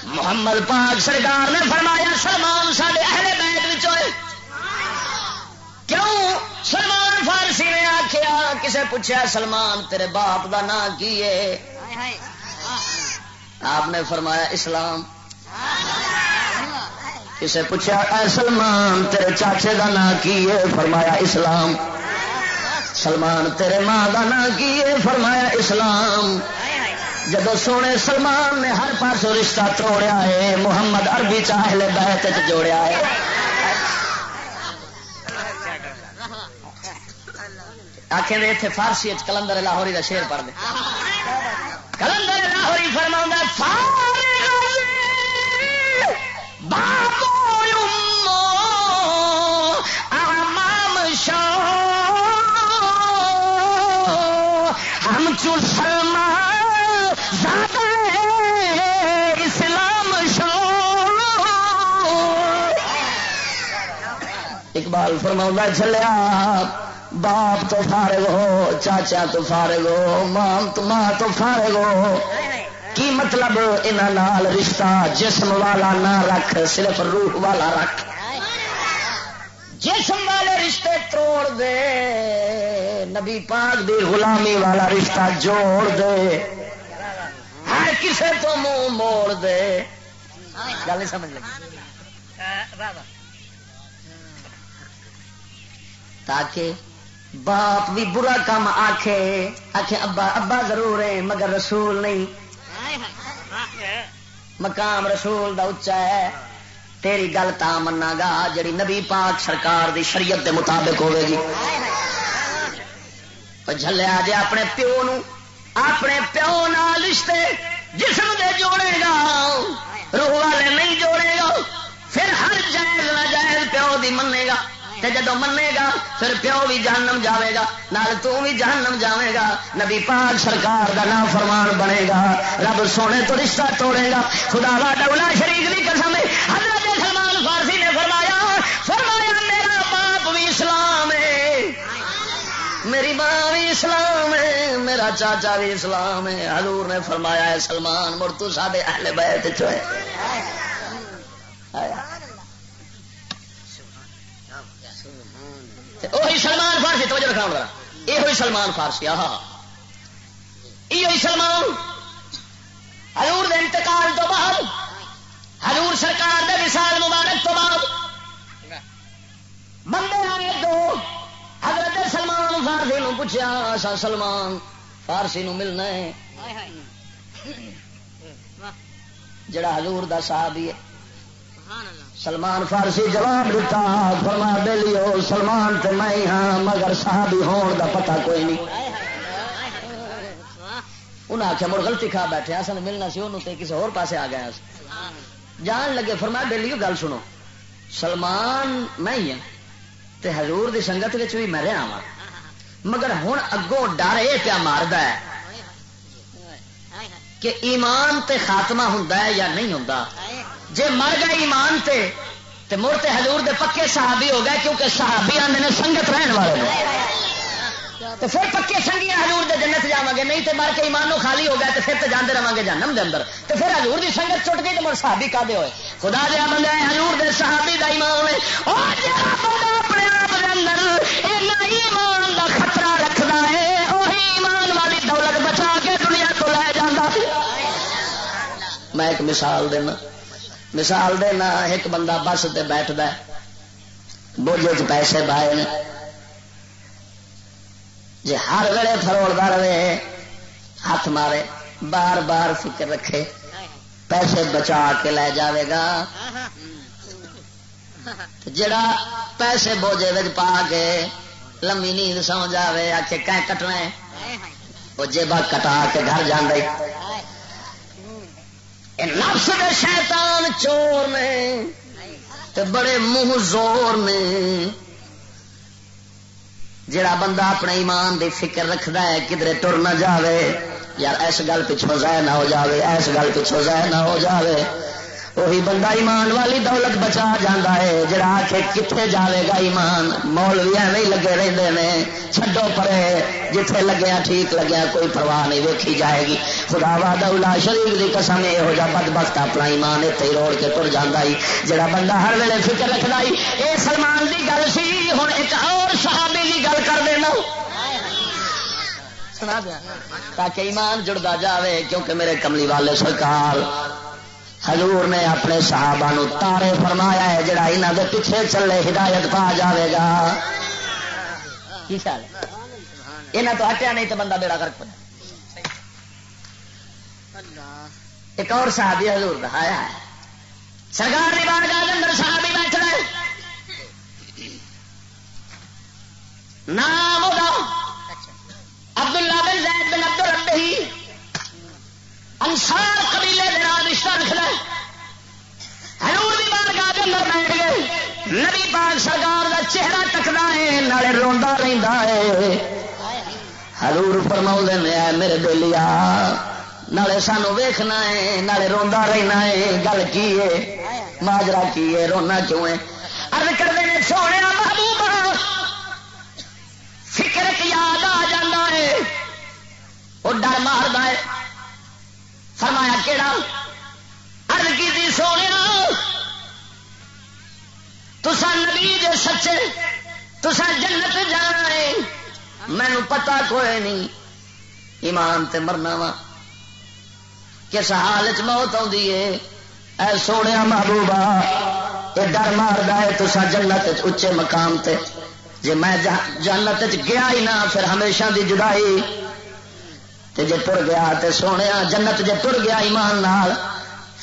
محمد پاک سرکار نے فرمایا، سلمان سڈے اہل بیت کیوں؟ سلمان فارسی نے آخیا کسے پوچھا سلمان تیرے باپ دا نام کی ہے؟ آپ نے فرمایا اسلام. کسے پوچھا اے سلمان تیرے چاچے کا نام کی ہے؟ فرمایا اسلام. سلمان تیرے ماں کا نام کی ہے؟ فرمایا اسلام. جب سونے سلمان نے ہر پاسوں رشتہ توڑیا ہے محمد عربی چاہے بہت جوڑیا ہے۔ آخر اتنے فارسی کلندر لاہوری کا شیر پڑھ دے۔ کلندر فرما بابو امام شاہ۔ ہم زیادہ اسلام شاہ۔ اقبال فرما چلیا باپ تو فارغ ہو، چاچا تو فارغ ہو ماں تو ماں تو فارغ ہو۔ کی مطلب نال رشتہ، جسم والا نہ رکھ، صرف روح والا رکھ۔ جسم والے رشتے توڑ دے، نبی پاک دی غلامی والا رشتہ جوڑ دے۔ ہر کسے تو منہ موڑ دے۔ گل نہیں سمجھ لگی؟ تاکہ باپ بھی برا کام آکھے آخ ابا ابا ضرور ہے مگر رسول نہیں۔ مقام رسول دا اچا ہے۔ تیری گل تا منا گا جڑی نبی پاک سرکار دی شریعت دے مطابق ہوے گی جلیا جی اپنے پیو نو، اپنے پیو نال رشتے جسم دے جوڑے گا۔ روح والے نہیں جوڑے گا، پھر ہر جائز نہ جائز پیو دی منے گا۔ تے جدو منے گا، پھر پیو بھی جہنم جاوے گا، نال تو بھی جہنم جاوے گا، نبی پاک سرکار دا نام فرمان بنے گا، رب سونے تو رشتہ توڑے گا، خدا وا ڈولا شریف کی قسم حضرت سلمان فارسی نے فرمایا فرمایا، میرا باپ بھی اسلام ہے۔ میری ماں بھی اسلام ہے، میرا چاچا بھی اسلام ہے۔ حضور نے فرمایا ہے سلمان، مڑ تو سارے اہل بیت چوئے وہی سلمان فارسی توجہ رکھا ذرا۔ یہ ہوئی سلمان فارسی آہا۔ یہ سلمان۔ حضور دے انتقال تو بعد حضور سرکار دے وصال مبارک تو بعد۔ بندے آئے دو حضرت سلمان فارسی نو پوچھا سا سلمان فارسی نو ملنا ہے؟ جڑا حضور دا صحابی ہے۔ سلمان فارسی جواب دیتا، فرما دے لیو، سلمان تے میں ہاں مگر صحابی ہون دا پتہ کوئی نہیں۔ انہیں آخیا مڑ غلطی کھا بیٹھے اصل ملنا سی انہوں تے کسی اور پاسے آ گیا جان لگے، فرما دے لیو، گل سنو۔ سلمان میں ہی ہوں تے حضور دی سنگت وچ بھی میں رہا وا مگر ہوں اگوں ڈر یہ پیا مارد ہے کہ ایمان تے خاتمہ ہوں یا نہیں ہوں جے مر گئے ایمان تے تے مڑ تے حضور دے پکے صحابی ہو گئے کیونکہ صحابی آدھے نے سنگت رہن والے تو پھر پکے سنگیا حضور دے جنت جا گے، نہیں تے مر کے ایمانوں خالی ہو گئے تو پھر تو جانے رہا گے جنم دے اندر۔ تو پھر حضور دی سنگت چٹ گئی تو مڑ صحابی کا دے ہوئے۔ خدا دیا بندہ ہے حضور دے صحابی دا ایمان ہے۔ اور جہاں بندہ اپنے آپ دے اندر ایمان دا خطرہ رکھتا ہے وہی ایمان والی دولت بچا کے دنیا کو لے جانا میں ایک مثال دینا۔ مثال دینا ایک بندہ بس سے بیٹھد بوجھے چ پیسے پائے جی ہر ویلے فروڑتا رہے، ہاتھ مارے، بار بار فکر رکھے، پیسے بچا کے لے جاوے گا۔ جڑا پیسے بوجھے پا کے لمبی نیند سو جائے آ کے کٹنا وہ جیبا کٹا کے گھر جانے نفس دے شیطان چور نے تے بڑے منہ زور نے۔ جڑا بندہ اپنے ایمان دی فکر رکھدا ہے کدھر ٹر نہ جاوے، یار ایس گل پچھو ضائع نہ ہو جاوے، ایس گل پچھو ضائع نہ ہو جاوے۔ وہی بندہ ایمان والی دولت بچا جانا ہے۔ جڑا آ کے کتنے جائے گا ایمان، مول بھی ایویں لگے رہتے ہیں چڈو پرے، جتھے لگیا ٹھیک لگیا، کوئی پرواہ نہیں ویکھی جائے گی۔ خدا وا شریف کی قسم یہ بد بخت اپنا ایمان اتنے روڑ کے تر جانا ہی۔ جڑا بندہ ہر ویلے فکر رکھتا ہی یہ سلمان کی گل سی ہوں ایک اور صحابی کی گل کر دینا۔ تاکہ ایمان جڑتا جاوے، کیونکہ میرے کملی والے سرکار حضور نے اپنے صحابہ نو تارے فرمایا ہے، جڑا یہاں دے پیچھے چلے ہدایت پا جاوے گا۔ کی خیال یہاں تو ہٹیا نہیں تو بندہ بیڑا کر پڑا ایک اور صحابی حضور دا آیا ہے۔ سرکار نے بار گاہ اندر صحابی بیٹھ رہے نام عبد اللہ بن زید بن عبد الرب ہی انسار قبیلے کے نام رشتہ رکھنا ہرور بھی بار گاہ کے اندر بیٹھ گئے نبی پاک سرکار کا چہرہ ٹکنا ہے، نالے روا رہتا ہے۔ ہرور فرما نے میرے دلیا نالے سانو ویخنا ہے، نالے روا رہنا ہے۔ گل کی ہے؟ ماجرا کی ہے؟ رونا کیوں ہے؟ ارد کرتے ہیں، سونے محبوب، فکر یاد آ جا ہے۔ وہ ڈر مارد ہے۔ فرمایا کہڑا ارد کی سونے تسا نبی جے سچے تسا جنت جانا ہے مینو پتا کوئی نہیں، ایمان تے مرنا وا۔ کس حال چ موت آئی ہے اے سونے محبوبہ یہ ڈر مارد ہے تسا جنت اچے مقام تے۔ جی میں جنت گیا ہی نہ، پھر ہمیشہ دی جدائی تے جے ٹر گیا تے سونے جنت جے ٹر گیا ایمان نال،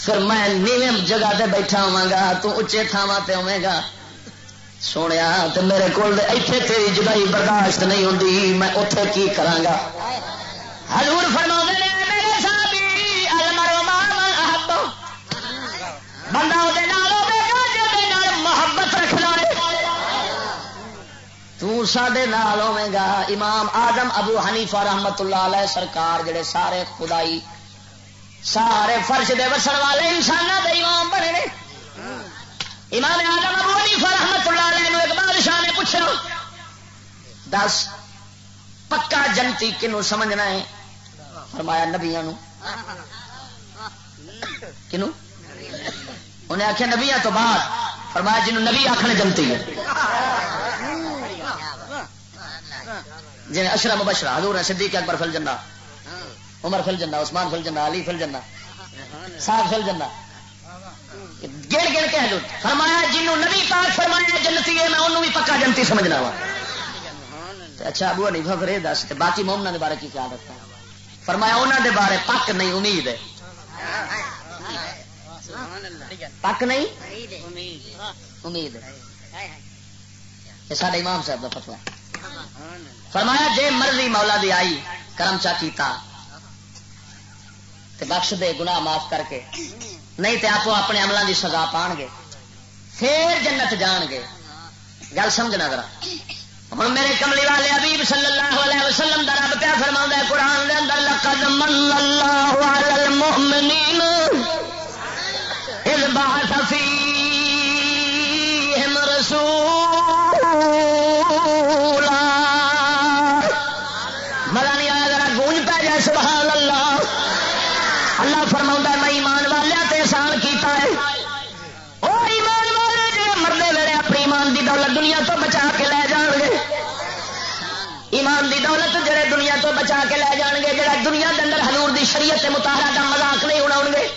پھر میں نیویں جگہ تے بیٹھا ہوا گا، تو اچے تھاواں تے ہوے گا۔ سونے تے میرے کو ایتھے تیری جدائی برداشت نہیں ہوندی، میں اتے کی کراں گا؟ حضور فرما نے، میرے صحابی المرو مامن احب۔ بندہ وہ محبت رکھنا تے نال ہوے گا امام آدم ابو حنیفہ رحمت اللہ علیہ سرکار جڑے سارے خدائی، سارے فرش دے وسن والے انسان دے امام بنے نے۔ امام آدم ابو حنیفہ رحمت اللہ علیہ ایک بادشاہ نے پوچھا، دس، پکا جنتی کنو سمجھنا ہے؟ فرمایا نبیا کنو؟ انہیں آخیا نبیا تو بعد۔ فرمایا جنہوں نبی آخر جنتی ہے۔ جی اشرم بشرا حضور ہے صدیق اکبر فل جنا عمر فل جنا عثمان فل جنا علی فل جنا صاحب فل جنا گڑ گڑ کے حضور فرمایا، جنہوں نبی پاک فرمایا جنتی ہے، میں انہوں بھی پکا جنتی سمجھنا وا۔ اچھا ابو نہیں پھر یہ دس باقی مومنا کے بارے کی خیال رکھتا فرمایا انہوں دے بارے پک نہیں، امید ہے۔ پک نہیں؟ امید یہ سارے امام صاحب کا فتوا فرمایا، جے مرضی مولا دی آئی، کرم چا کیتا۔ تے بخش دے، گناہ معاف کر کے۔ نہیں تے آپ اپنے عملوں دی سزا پان گے۔ پھر جنت جان گے۔ گل سمجھنا ذرا۔ ہوں میرے کملی والے ابیب صلی اللہ علیہ وسلم دا رب پیا فرما ہے، قرآن دے اندر، لقد من اللہ علی المؤمنین اذ بعث فیہم رسولا اللہ فرما میں ایمان والے تے احسان کیتا ہے۔ او ایمان والے جڑے مردے ویلے اپنی ایمان دی دولت دنیا تو بچا کے لے جان گے ایمان دی دولت جڑے دنیا تو بچا کے لے جان گے جڑا دنیا کے اندر حضور دی شریعت متحرہ کا مذاق نہیں اڑاؤ گے۔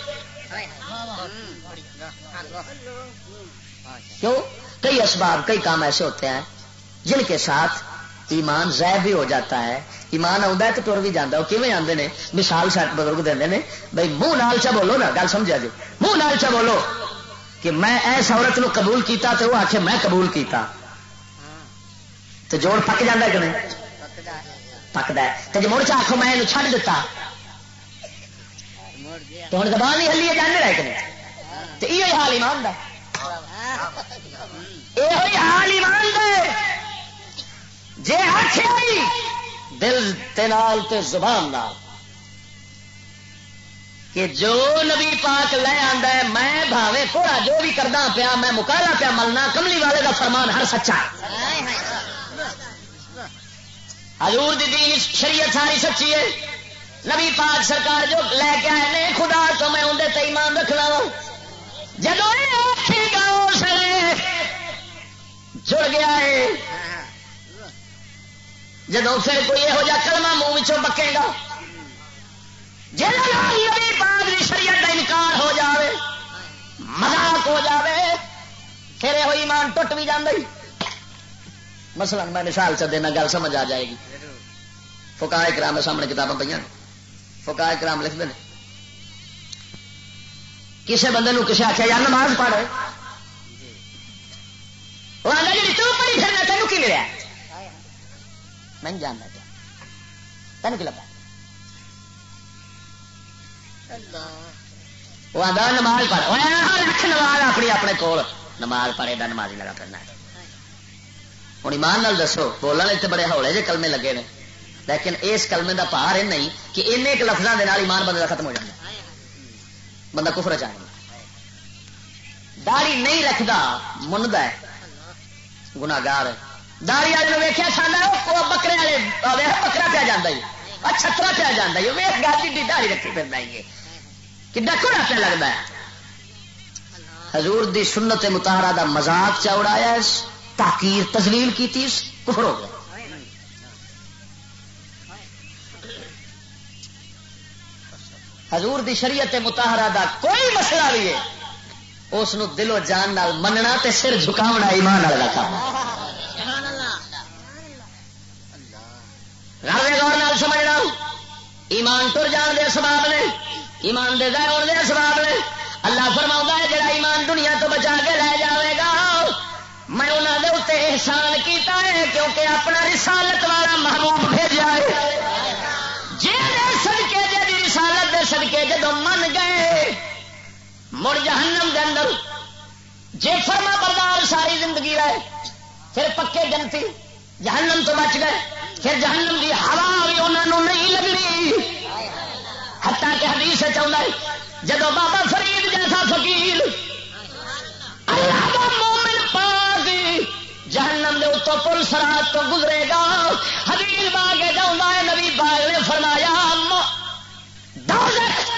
کیوں؟ کئی اسباب، کئی کام ایسے ہوتے ہیں جن کے ساتھ ایمان ضائع بھی ہو جاتا ہے۔ ایمان آتا ہے تو ٹر بھی جانا وہ کیون آتے ہیں مثال سٹ بزرگ دے بھائی منہ نال چا بولو نا، گل سمجھا جی۔ منہ نال چا بولو کہ میں ایس عورت نو قبول کیتا تو وہ آخے میں قبول کیتا۔ تو جوڑ پک جا کہ نہیں؟ پکتا ہے۔ تو جی مڑ چاہو میں یہ چڑھ دتا۔ تو ہوں زبان ہی ہلی جانے رہے کہ نہیں؟ تو یہ حال ایمان دا۔ یہ حال ایمان دے۔ جے آخری دل تنال تے زبان نال کہ جو نبی پاک لے آندا ہے، میں بھاوے تھوڑا جو بھی کردا پیا، میں مکالا پیا ملنا، کملی والے کا فرمان ہر سچا حضور دی دین شریعت ساری سچی ہے۔ نبی پاک سرکار جو لے کے آئے نے، خدا تو میں اندر تے ایمان رکھنا وا۔ جدو گا، اس جڑ گیا ہے۔ جدو پھر کوئی یہو جا کلمہ منہ بکے گا نبی پاک دی شریعت کا انکار ہو جاوے، مذاق ہو جاوے، پھر یہ ایمان ٹوٹ بھی جانا مثلا میں مثال چ دینا، گل سمجھ آ جائے گی۔ فکا کرام سامنے کتابیں پہ فکا کرام لکھتے ہیں کسی بندے کسی آخیا یار نماز پڑھ۔ جی تو پڑھی پھرنا، تینوں کی ملیا؟ میں جاننا چاہ تین کی لگا وہ آدھا نماز پڑھ رکھ نماز اپنی اپنے کول۔ نماز پڑھے دا نماز لگا پھرنا ہوں ایمان نال دسو بولنے بڑے ہولے جے کلمے لگے نے۔ لیکن اس کلمے دا پار یہ نہیں کہ ان ایک لفظوں کے ایمان بندے کا ختم ہو جائے بندہ کفر چاہے۔ داڑی نہیں رکھتا منڈا ہے۔ گناگار داڑی والے ویکیا سانا بکرے والے بکرا پیا جا چھترا پیا جا ویس گاڑی داڑی رکھی پھر کہ ڈکڑا پہ لگتا ہے؟ حضور دی سنت متحرہ دا مزاق چاڑایا تاکیر تزلیل کی تیس کفر ہو گیا۔ حضور دی شریعت متحرہ دا کوئی مسئلہ بھی ہے، اس دل و جان نال مننا تے سر جھکاونا ایمان والا کام رلے گور نال سمجھنا۔ ایمان تر جان دے سباب نے، ایمان دے ظاہر ہونے دے سباب نے۔ اللہ فرما ہے، جڑا ایمان دنیا تو بچا کے لے جاوے گا، میں انہوں نے اتنے احسان کیتا ہے کیونکہ اپنا رسالت والا محبوب بھیجا ہے۔ جی سدکے جی رسالت دے سدکے جدو من گئے، مڑ جہنم دے اندر۔ جے فرما بردار ساری زندگی رہے، پھر پکے جنتی جہنم تو بچ گئے۔ پھر جہنم کی ہوا بھی انہوں نہیں لگنی۔ ہتا کہ حدیث چاہتا ہے جب بابا فرید جیسا فقیر مومن پاک جہنم دے اتو پل سرات تو گزرے گا۔ حدیث باغ جاؤں ہے، نبی باغ نے فرمایا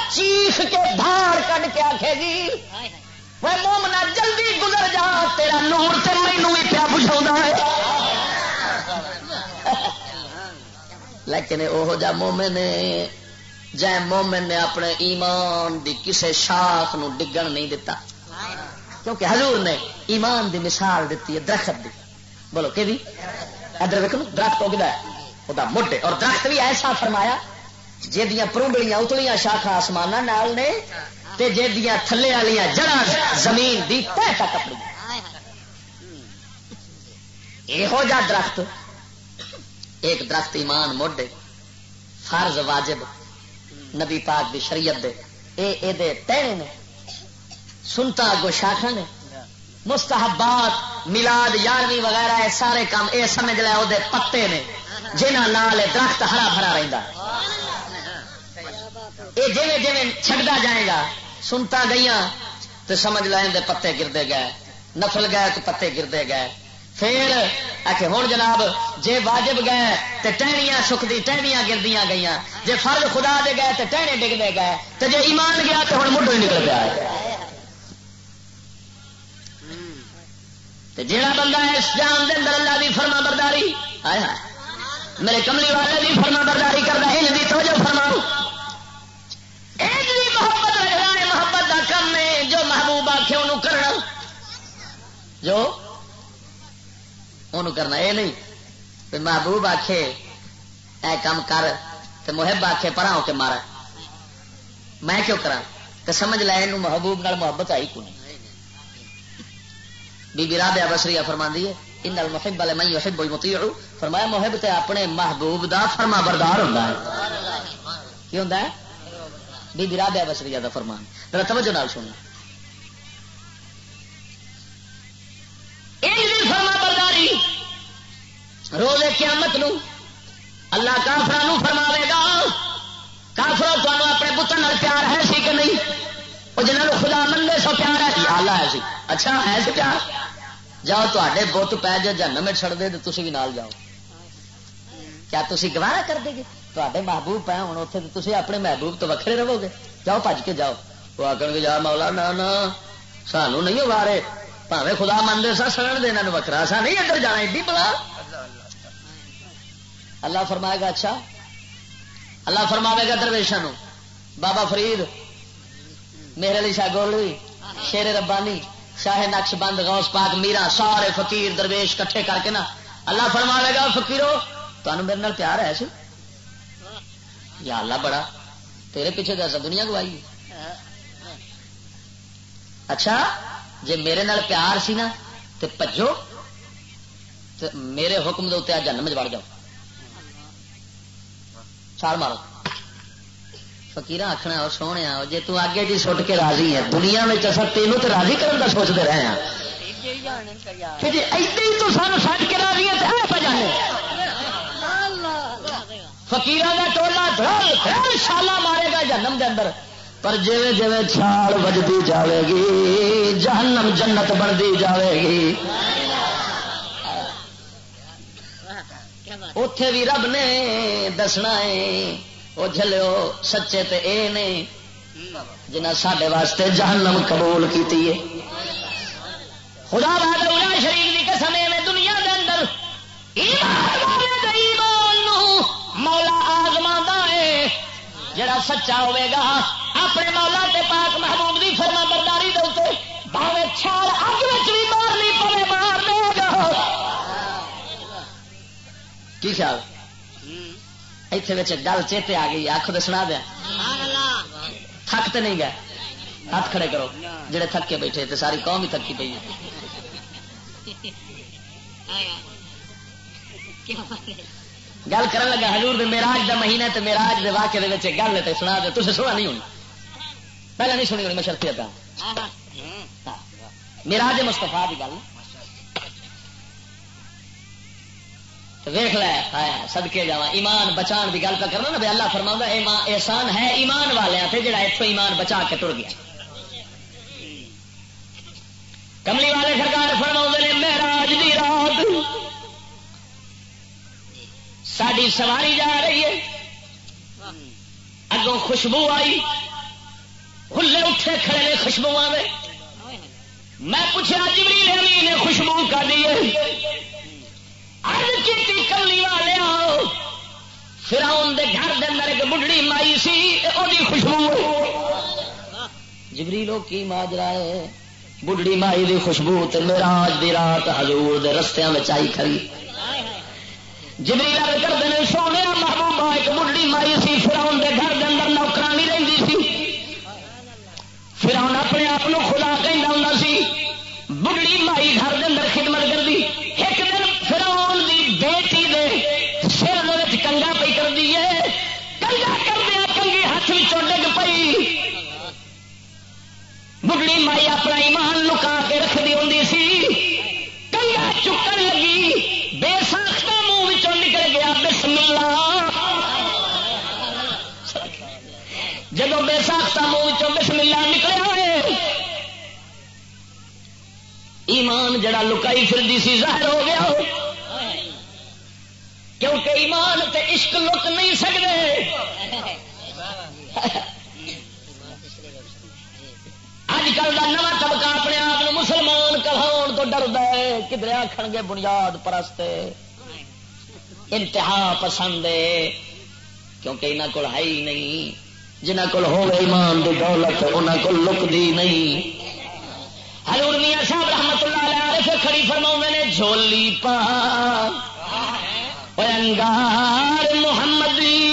چیخ کے دھار کٹ کے آخے گی جی، وہ مومنا جلدی گزر جا، تیرا نور سے مینو بھی پیا بجھا ہے۔ لیکن وہ جا مومن جائے مومن نے اپنے ایمان دی کسے شاخ نو ڈگن نہیں دیتا کیونکہ حضور نے ایمان دی مثال دیتی ہے درخت دی۔ بولو کہ ادھر دیکھو درخت ہو گیا وہ مڈے اور درخت بھی ایسا فرمایا جہاں پروڈڑیاں اتلیاں شاخا آسمان نال نے تے جہاں تھلے والی جڑا زمین دی تہ تک اپنی۔ یہو جا درخت ایک درخت ایمان موڈے فرض واجب، نبی پاک دی شریعت دے۔ اے اے دے ٹہنے نے، سنتا اگو شاخا نے۔ مستحبات، ملاد، یارویں وغیرہ، اے سارے کام اے سمجھ لے وہ پتے نے جنہ نال درخت ہرا بھرا رہتا یہ جی جی چڑھتا جائے گا، سنتا گئی تو سمجھ لائن دے پتے گرتے گئے، نفل گئے تو پتے گرتے گئے۔ پھر آخر ہوں جناب، جے واجب گئے تو ٹہنیاں سکتی ٹہنیاں گردیاں گئی جے فرد خدا دے گئے تو ٹہنے ڈگتے گئے۔ تو جے ایمان گیا تو ہوں مڈو ہی نکل گیا جہاں بندہ اس جان دے اندر اللہ دی فرما برداری آیا میرے کملی والے بھی فرما برداری کرتا ہے ان کی توجہ فرماؤ۔ محبت رکھنا ہے محبت کا کم ہے، جو محبوب آخے انہوں کرنا۔ جو انہوں کرنا یہ نہیں۔ محبوب آخے اے کام کر۔ تو محب آخے پرا ہو کے مارا میں کیوں کرا تو سمجھ لے محبوب نال محبت آئی کو نہیں بی بی رابعہ بسری فرما دی ان المحب والے میں یحب المطیع. فرمایا، محب تے اپنے محبوب دا فرما بردار ہوتا ہے۔ کی ہوتا ہے؟ بی بی رابعہ بسری دا فرمان۔ ذرا توجہ نال سننا روز قیامت نو اللہ کافر فرماوے گا کافر تمہیں اپنے پتر پیار ہے سی کہ نہیں؟ وہ جنہوں خدا منگے سو پیار ہے اللہ ہے سی۔ اچھا ہے سی پیار؟ جاؤ تے بت پی جائے جنم چڑ دے تو تھی بھی نال جاؤ۔ کیا تھی گوارا کر دے گے؟ تے محبوب پہ ہوں اتنے تو تھی اپنے محبوب تو وکھرے رہو گے۔ جاؤ بج کے جاؤ۔ وہ آخر گے جا مولا نہ سانو نہیں ہو رہے پاوے خدا منگے سا سڑن دینا وکرا سا نہیں ادھر جانا، ایڈی بلا۔ اللہ فرمائے گا اچھا۔ اللہ فرماوے گا درویشا بابا فرید، میرے لیے شاہ گولوی، شیر ربانی، شاہ نقش بند، غوث پاک، میرا، سارے فقیر، درویش کٹھے کر کے نا۔ اللہ فرماوے گا فکیرو تمہیں میرے نال پیار ہے سی یا اللہ بڑا، تیرے پیچھے دس دنیا گوائی اچھا جی میرے نال پیار سی نا تو پجو تو میرے حکم دے جنم چڑ جاؤ۔ چھال مارو فکیر آخنا اور سونے جی تگے جی سٹ کے راضی ہے دنیا میں اصل تینوں تو راضی کرنے کا سوچتے رہے ہیں جی ایسے ہی تو سانو سٹ کے راضی ہے تو جانے فکیر کا ٹولا شالا مارے گا جنم کے اندر پر جی جی چھال بجتی جاوے گی جہنم جنت بنتی جاوے گی اتے بھی رب نے دسنا ہے وہ جلو سچے تے اے نے۔ جنہ سڈے واسطے جہنم قبول کی خدا باد شریف کی قسم میں دنیا کے اندر مولا آزما ہے۔ جڑا سچا ہوے گا، اپنے مولا تے پاک محبوب کی خیال اتنے گل چیتے آ گئی آخو تو سنا دیا تھک تو نہیں گئے ہاتھ کھڑے کرو جڑے تھک کے بیٹھے تو ساری قوم ہی تھکی پی گل کر لگا ہزور میراج کا مہینہ تو میراج کے واقعے دے وچ گل ہے سنا دے تصے سنا نہیں ہونی پہلے نہیں سنی ہونی میں شرطی پہ میراج مستفا کی گل ویخ سدکے جا ایمان بچان کی گل تو کرنا نا اللہ فرما احسان ہے ایمان والے جڑا اتوں ایمان بچا کے تر گیا۔ کملی والے سرکار فرما نے، مہراج دی رات ساری سواری جا رہی ہے۔ اگوں خوشبو آئی۔ کھلے اٹھے کھڑے نے خوشبو آئے میں پوچھا جی نے خوشبو کر دی کی کلی والے فراؤن دے گھر دے اندر ایک بڑھڑی مائی سی وہی خوشبو جبری لوگ کی ماجرا ہے؟ بڑھڑی مائی دی خوشبو تے میراج دی رات حضور دے رستیاں میں آئی کھڑی۔ جبری لگ کرتے ہیں سونے محبوبہ ایک بڑھڑی مائی سی، فراؤن دے گھر دے اندر نوکرانی رہی سی۔ فراؤن اپنے آپ خدا کہہ ہوں سی بڑھڑی مائی گھر دے اندر خدمت کرتی بڑھڑی مائی اپنا ایمان لکا کے رکھ دی ہوں سی۔ کنگا چکن لگی، بے ساختہ منہ نکل گیا بسم اللہ جب بے ساختہ منہ بسم اللہ نکلیا ایمان جڑا لکائی پھر سی، ظاہر ہو گیا۔ ہو کیونکہ ایمان تے عشق لک نہیں سکتے اج کل کا نواں طبقہ اپنے آپ مسلمان کہاؤ تو ڈرد ہے کدھر آخ گے بنیاد پرست انتہا پسند ہے کیونکہ یہاں کو ہے ہی نہیں جنہ کو ہو ایمان دی دولت انہوں کو لکتی نہیں ہلور میاں صاحب رحمت اللہ علیہ کھڑی فرما نے جھولی پا انگار محمدی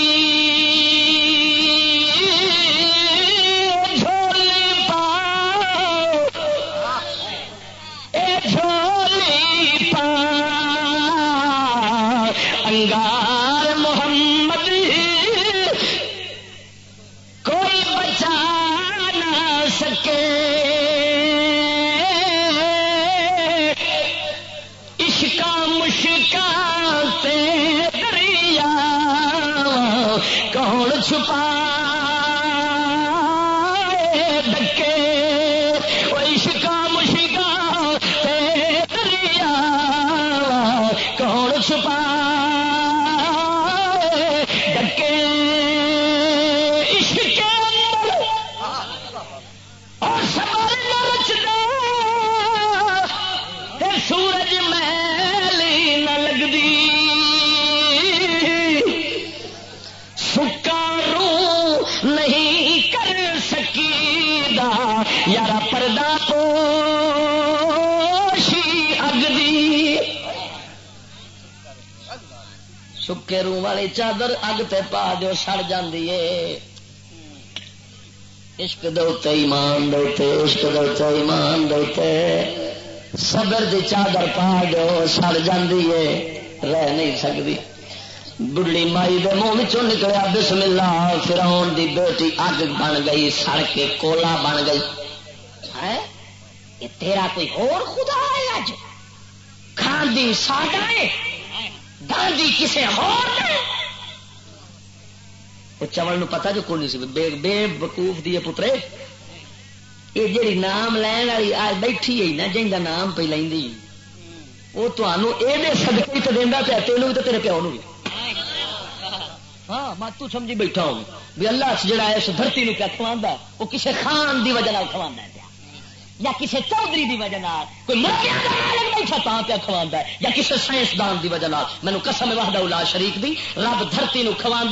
والی چادر اگ تے پا جو سڑ جاندی ہے عشق دوتے ایمان دوتے عشق دوتے ایمان دوتے صبر دی چادر پا جو سڑ جاندی ہے رہ نہیں سکتی بڑھی مائی دے منہ چ نکلیا، بسم اللہ فراؤن دی بیٹی اگ بن گئی، سڑ کے کولا بن گئی۔ ہاں؟ تیرا کوئی اور خدا ہے اج کھاندی، ساڈا ہے؟ گاندھی کسے اور وہ چمڑ نو پتا جو کون سی، بے بے وقوف دی پترے۔ یہ جی نام لین والی آج بیٹھی ہے نا جن کا نام پہ لینی وہ تمہوں یہ سدکے تو دینا پیا، تینوں بھی تو تیرے پیو بھی ہاں میں تو سمجھی بیٹھا ہوں بھی اللہ جڑا اس دھرتی نو کیا کھوا وہ کسی خان دی وجہ کھوا پیا یا کسی چودھری دی وجہ کوئی بیٹھا تا پیا کھوا یا کسی سائنسدان دی وجہ مینو قسم وحدہ الا شریف دی، رب دھرتی نو کھوا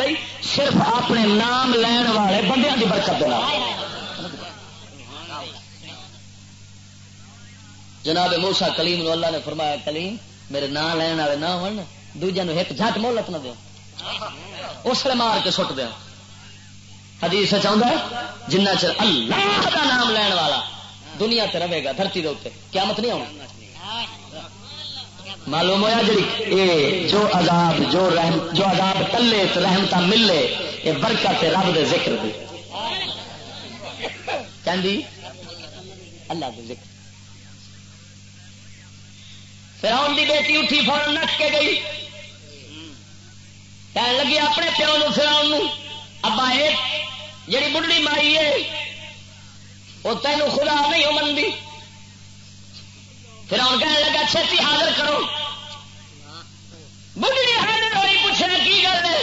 صرف اپنے نام لین والے بندیاں دی برکت دینا جناب موسا کلیم نو اللہ نے فرمایا، کلیم، میرے نام لین والے نہ ہو دوجے ایک جھٹ مہلت نہ دو اس لیے مار کے سٹ دیا حدیث چاہتا ہے، جنہ چر اللہ کا نام لین والا دنیا تے رہے گا، دھرتی دے کیا مت نہیں آنا معلوم ہوا جی جو عذاب، جو رحم، جو عذاب کلے رحمتا ملے یہ برکت رب دے ذکر دی؟ کہ اللہ دے ذکر۔ فراؤن دی بیٹی اٹھی فورن نچ کے گئی۔ کہنے لگی اپنے پیو نو فراؤن ابا ایک جی بڑھڑی مائی ہے وہ تینوں خدا نہیں ہو منگی فراؤن کہنے لگا، چھتی حاضر کرو۔ بڑھڑی حاضر ہوئی، پوچھنا کی گل ہے؟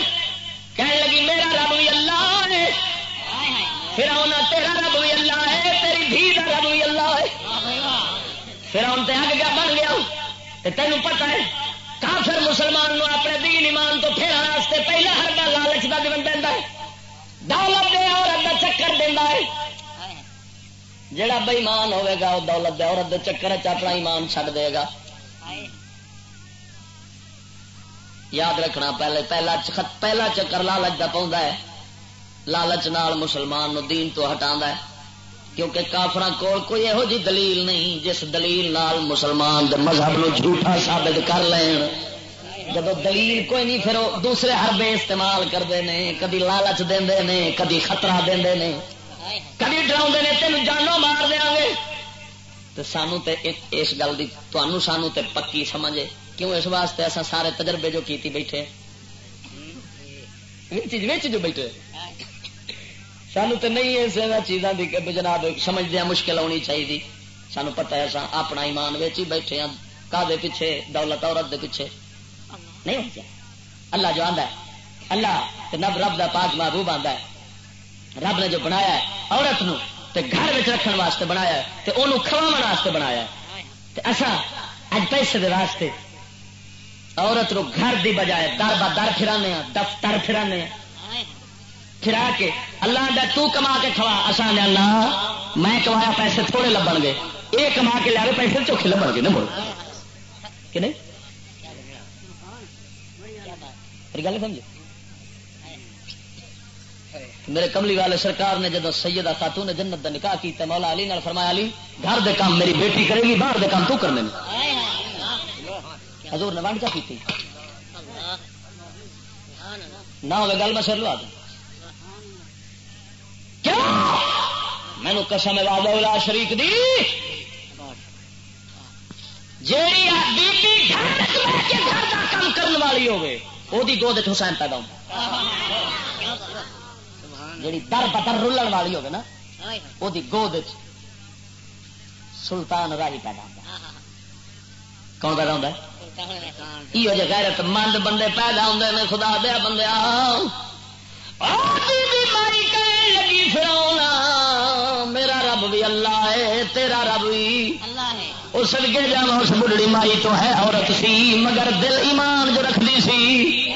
کہنے لگی، میرا رب بھی اللہ ہے۔ فراؤن تیرا رب بھی اللہ ہے، تیری دھی کا رب بھی اللہ ہے۔ فراؤن تے اگ گیا، بن گیا۔ تینوں پتا ہے، کافر مسلمان نو اپنے دین ایمان تو پھر واسطے پہلے ہر بار لالچ کا دن دینا ہے۔ دولت دے عورت کا چکر دینا ہے۔ جڑا بےمان ہوے گا وہ دولت دے عورت دے چکر اپنا ایمان چھڈ دے گا۔ یاد رکھنا، پہلے، پہلا پہلا چکر لالچ کا پاؤں ہے۔ لالچ نال مسلمان نو دین تو ہٹا ہے۔ کیونکہ کافر کول کوئی یہو جی دلیل نہیں، جس دلیل نال مسلمان دے مذہب نو جھوٹا ثابت کر لین۔ جب دلیل کوئی نہیں، پھر دوسرے حربے استعمال کرتے ہیں کدی لالچ دے کدی خطرہ دے کدی ڈراؤ نے تین جانو مار دیا گے؟ تو سانو تے اس گل کی تمہوں سانو تے پکی سمجھے۔ کیوں اس واسطے اصا سارے تجربے جو کیتی بیٹھے جو بیٹھے سانو تو نہیں اس چیزوں کی جناب سمجھدیا مشکل آنی چاہیے سانو پتا ہے سا اپنا ایمان ویچ ہی بیٹھے ہیں۔ کا پیچھے؟ دولت عورت دے پیچھے۔ نہیں ہو اللہ جو آدھا اللہ نب رب دا پاک محبوب آدھا ہے۔ رب نے جو بنایا ہے، عورت نو تے گھر میں رکھنے واسطے بنایا ہے، تے انہوں کھوا واسطے بنایا ہے۔ تے اصا اج پیسے دے واسطے عورت نو گھر دی بجائے در با در پھرانے ہاں، دفتر پھرانے ہاں۔ پھرا کے اللہ دا تو کما کے کھوا۔ اصا نے اللہ، میں کمایا، پیسے تھوڑے لبن گے۔ یہ کما کے لیا پیسے چوکھے لبن گے نا کہ نہیں؟ گل سمجھے میرے کملی والے سرکار نے جب سیدہ خاتون نے جنت کا نکاح کیا مولا علی نال فرمایا، علی، گھر دے کام میری بیٹی کرے گی، باہر دے کام تو کرنے میں حضور نے وانڈ کیا کی نہ ہوگا گل میں سر لوا دوں۔ مینو قسم والا شریف دی۔ جیڑی گھر کے گھر کا کام کرنے والی ہوگی وہ گود حسین پیدا ہو جیڑی در بدر رلن والی ہوگی نا وہ گود سلطان راہی پیدا ہوتا کون پیدا ہوتا ہے یہ غیرت مند بندے پیدا ہوتے ہیں خدا دیا بندے بیماری کرنے لگی فراؤنا میرا رب بھی اللہ ہے تیرا رب بھی وہ سڑکے جا اس بڑھڑی مائی تو ہے عورت سی مگر دل ایمان جو رکھتی سی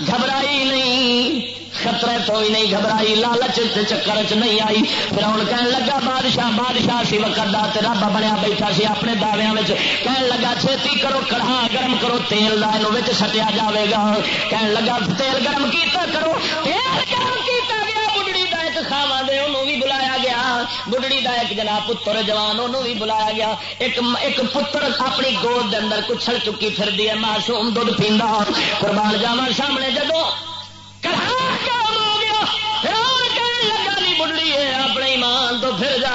گھبرائی نہیں خطرے تو ہی نہیں گھبرائی، لالچ چکر چ نہیں آئی۔ پھر ہوں کہن لگا، بادشاہ بادشاہ سی وقت دا رب بنیا بیٹھا سی اپنے دعوے کہن لگا، چھتی کرو، کڑھا گرم کرو، تیل دا سٹیا جاوے گا۔ کہن لگا، تیل گرم کیتا کرو۔ تیل گرم کیتا گیا بڑھڑی دا ایک دے انہوں بھی بلایا گیا۔ بڑھڑی دا ایک جناب پتر جوان انہوں بھی بلایا گیا۔ ایک ایک پتر اپنی گود دے اندر کچھ چکی پھر دی ہے، معصوم دودھ پیندا۔ قربان جاوا سامنے جدو ہاں ہاں بڑھڑی ہے اپنے ایمان تو پھر جا۔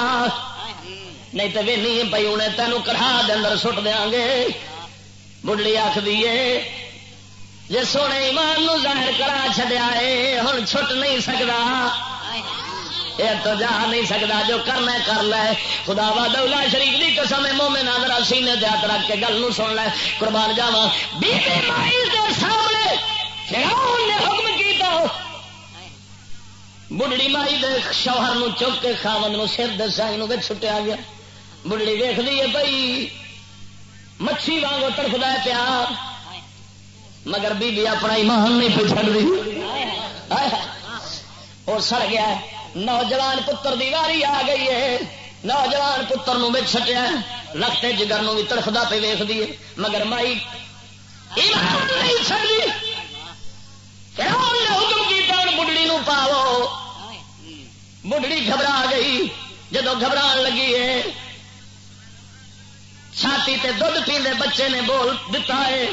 نہیں تو وی پی انہیں تینوں کڑھا دے اندر سٹ دیا گے۔ بڑھڑی آخ دیے جی سونے ایمان نو ظاہر کرا چڈیا ہے ہوں چھٹ نہیں سکتا یہ تو جا نہیں سکتا جو کرنا کر لے۔ خدا وا دولا شریف کی قسم مومن آدر سینے دیا رکھ کے گل نو سن لے۔ قربان جاوا سامنے نے حکم کیتا بڑھڑی مائی دے شوہر نو چک کے خاون سر دسائی نو چھٹیا گیا۔ بڑھڑی ویخ لی ہے بھائی مچھی وانگو ترفدا پیار۔ مگر بی بی اپنا ایمان نہیں پہ چڑ دی اور سڑ گیا نوجوان پتر دی واری آ گئی ہے۔ نوجوان پتر نو بچ سٹیا رکھتے جگر نو بھی تڑفدا پہ ویخ دیے مگر مائی، ایمان نہیں چڑی حکم کیا بڑھڑی نو پاو بڑھڑی گھبرا گئی جدو گھبران لگی ہے، چھاتی تے دھد پیندے بچے نے بول دتا ہے۔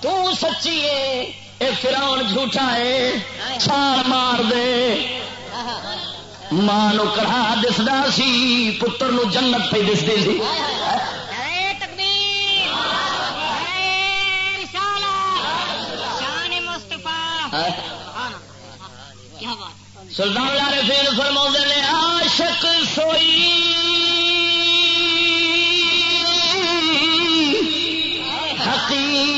تو سچی ہے، اے فراؤن جھوٹا ہے، چھال مار دے۔ ماں کڑھا دسدا سی، پتر نو جنت پہ دستی سی۔ سلطان فیل فرما نے عاشق سوئی۔ حقیق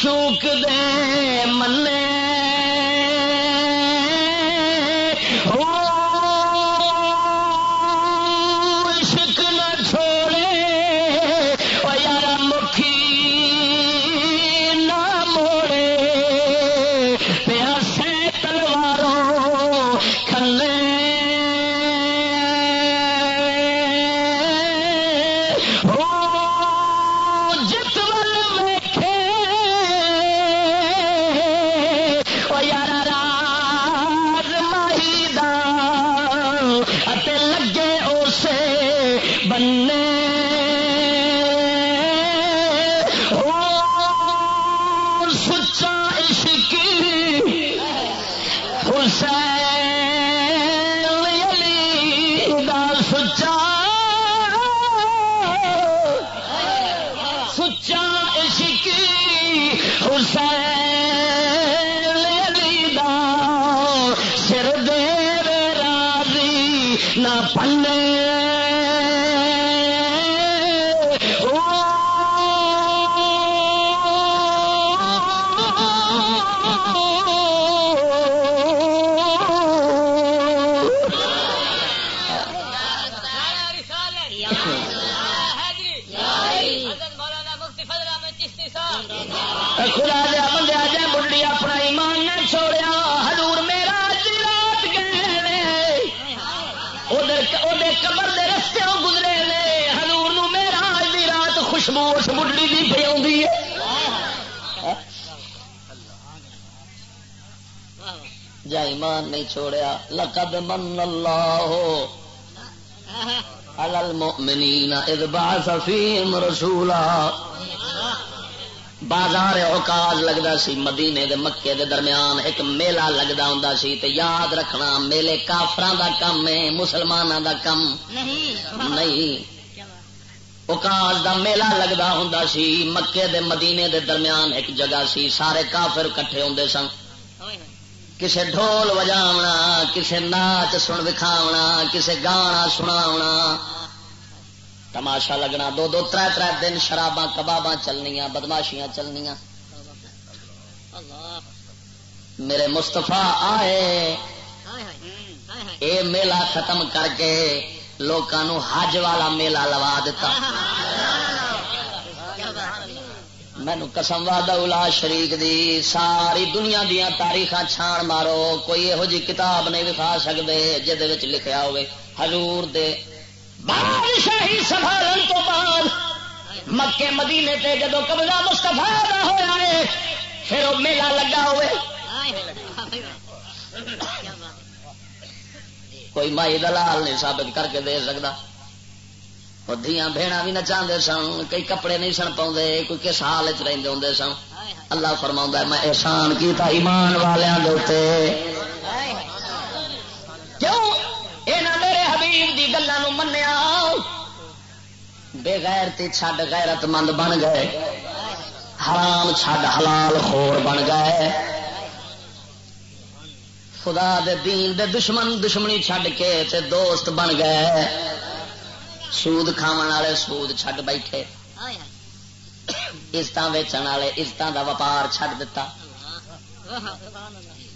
شوق نہ پلے ایمان نہیں چھوڑیا، لقد من اللہ المؤمنین اذ بعث فیہم رسولا۔ بازار اوکاز لگتا سی، مدینے دے مکے دے درمیان ایک میلہ لگتا ہوں سی تے یاد رکھنا، میلے کافران دا کم ہے مسلمانوں دا کم نہیں۔ اوکاز دا میلہ لگتا ہوں سی، مکے دے مدینے دے درمیان ایک جگہ سی، سارے کافر کٹھے ہوں سن۔ کسے ڈھول وجاونا، کسے ناچ سن وکھاونا، کسے گانا سنا تماشا لگنا، دو دو تر تر دن شراباں، کباباں چلنیا بدماشیاں چلنیا میرے مستفا آئے۔ اے میلہ ختم کر کے لوگوں حج والا میلہ لوا دیتا۔ مینو قسم اولا شریک دی، ساری دنیا دیا تاریخ چھان مارو، کوئی یہو جی کتاب نہیں وکھا سکتے جہد لکھا ہوئے۔ حضور دے بادشاہی سنبھالن تو بعد مکے مدینے تے جدو قبضہ مستفا کا ہوا ہے، پھر وہ میلہ لگا ہوئے۔ کوئی مائی دلال نہیں ثابت کر کے دے سکتا دیا بہنا بھی نچا سن، کئی کپڑے نہیں سن پاؤں کوئی کس حال چ رہتے ہوں سن۔ اللہ فرما میں احسان کیتا ایمان والوں کے کیوں؟ یہ میرے حبیب کی گلوں منیا بے غیر چھڈ غیرت مند بن گئے۔ حرام چھڈ حلال خور بن گئے۔ خدا دے دین دے دشمن دشمنی چھڈ کے تے دوست بن گئے۔ سود کھا والے سود چھڈ بیٹھے عزت ویچن والے عزت کا وپار چھڈ دتا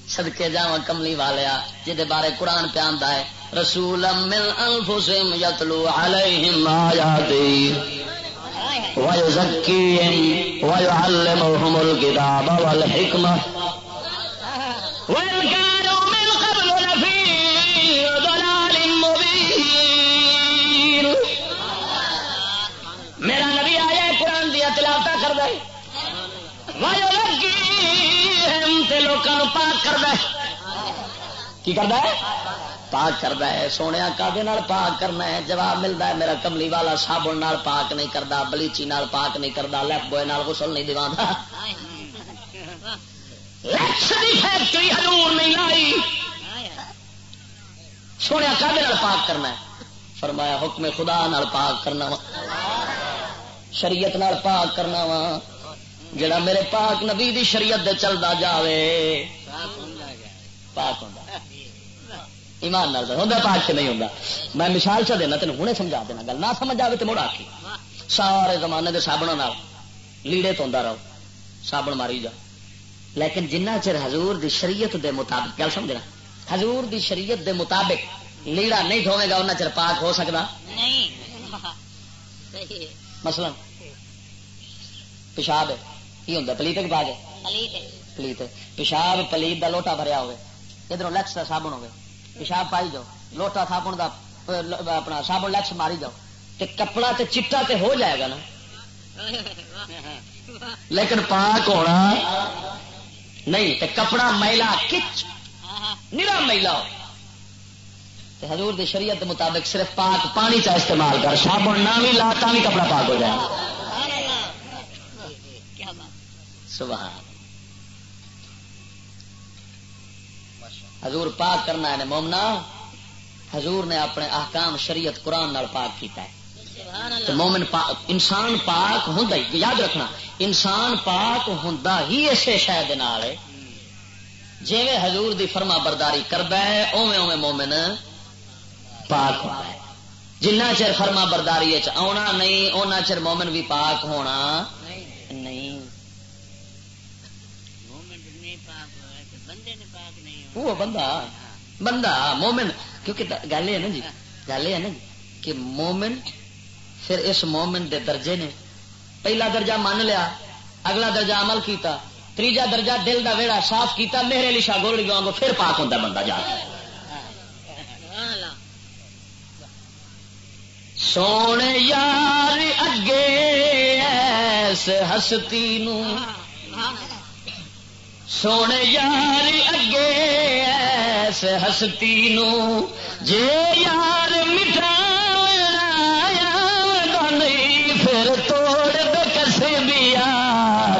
سدکے جا کملی والیا جہد بارے قرآن پہ آتا ہے رسول مل انفسم یتلو علیہم آیاتی ویزکیہم ویعلمہم الکتاب والحکمہ وَإِنْ دے لوگوں پاک کر دے کی کرتا ہے؟ پاک کرتا ہے۔ سونے کا پاک کرنا ہے۔ جواب ملتا ہے، میرا کملی والا صابن پاک نہیں کرتا بلیچی پاک نہیں کرتا لیف بوئے غسل نہیں دوا فیکٹری ہلور نہیں لائی۔ سونے کا پاک کرنا ہے۔ فرمایا، حکم خدا نال پاک کرنا شریعت نال پاک کرنا وا۔ جڑا میرے پاک نبی دی شریعت دے چلتا جاوے، پاک ہوں ایمان نال ہوں پاک سے نہیں ہوں میں مثال چ دینا تین ہوں سمجھا دینا گل۔ نہ سمجھ آئے تو مڑ آ سارے زمانے کے سابن لیڑے تو رہو۔ سابن ماری جا لیکن جنہ چر حضور دی شریعت دے مطابق، گل سمجھنا حضور دی شریعت دے مطابق لیڑا نہیں دھوے گا انہیں چر پاک ہو سکتا مثلا پیشاب کی ہوں پلیت پا کے پلیت پیشاب پلیت دا لوٹا بھریا ہوئے۔ ادھر لیکس کا سابن ہوئے۔ پیشاب پائی جاؤ۔ لوٹا سابن دا اپنا سابن لیکس ماری جاؤ۔ تے کپڑا تے چٹا تے ہو جائے گا نا۔ لیکن پاک ہونا۔ نہیں تے کپڑا میلا کچ نرا میلا ہو۔ حضور دی شریعت مطابق صرف پاک پانی کا استعمال کر صابن نہ بھی لا بھی کپڑا پاک ہو جائے۔ سبحان حضور پاک کرنا ہے مومنا حضور نے اپنے احکام شریعت قرآن نال پاک کیتا ہے۔ تو مومن پاک انسان پاک ہوں یاد رکھنا انسان پاک ہوں ہی اسے شاید جی حضور دی فرما برداری کرتا ہے اوے اوے مومن پاک ہوتا ہے۔ جنہ چر فرما برداری آنا نہیں اونا چر مومن بھی پاک ہونا نہیں۔ وہ بندہ بندہ مومن۔ کیونکہ گل یہ نا جی گل یہ نا جی کہ مومن پھر اس مومن دے درجے نے پہلا درجہ مان لیا اگلا درجہ عمل کیتا تیجا درجہ دل دا ویڑا صاف کیتا میرے لشا گولڑی گاؤں پھر پاک ہوتا بندہ جا سونے یار اگے ایس ہستی نو سونے یار اگے ایس ہستی نو جے یار مٹھا نہیں پھر توڑ دے کسبیا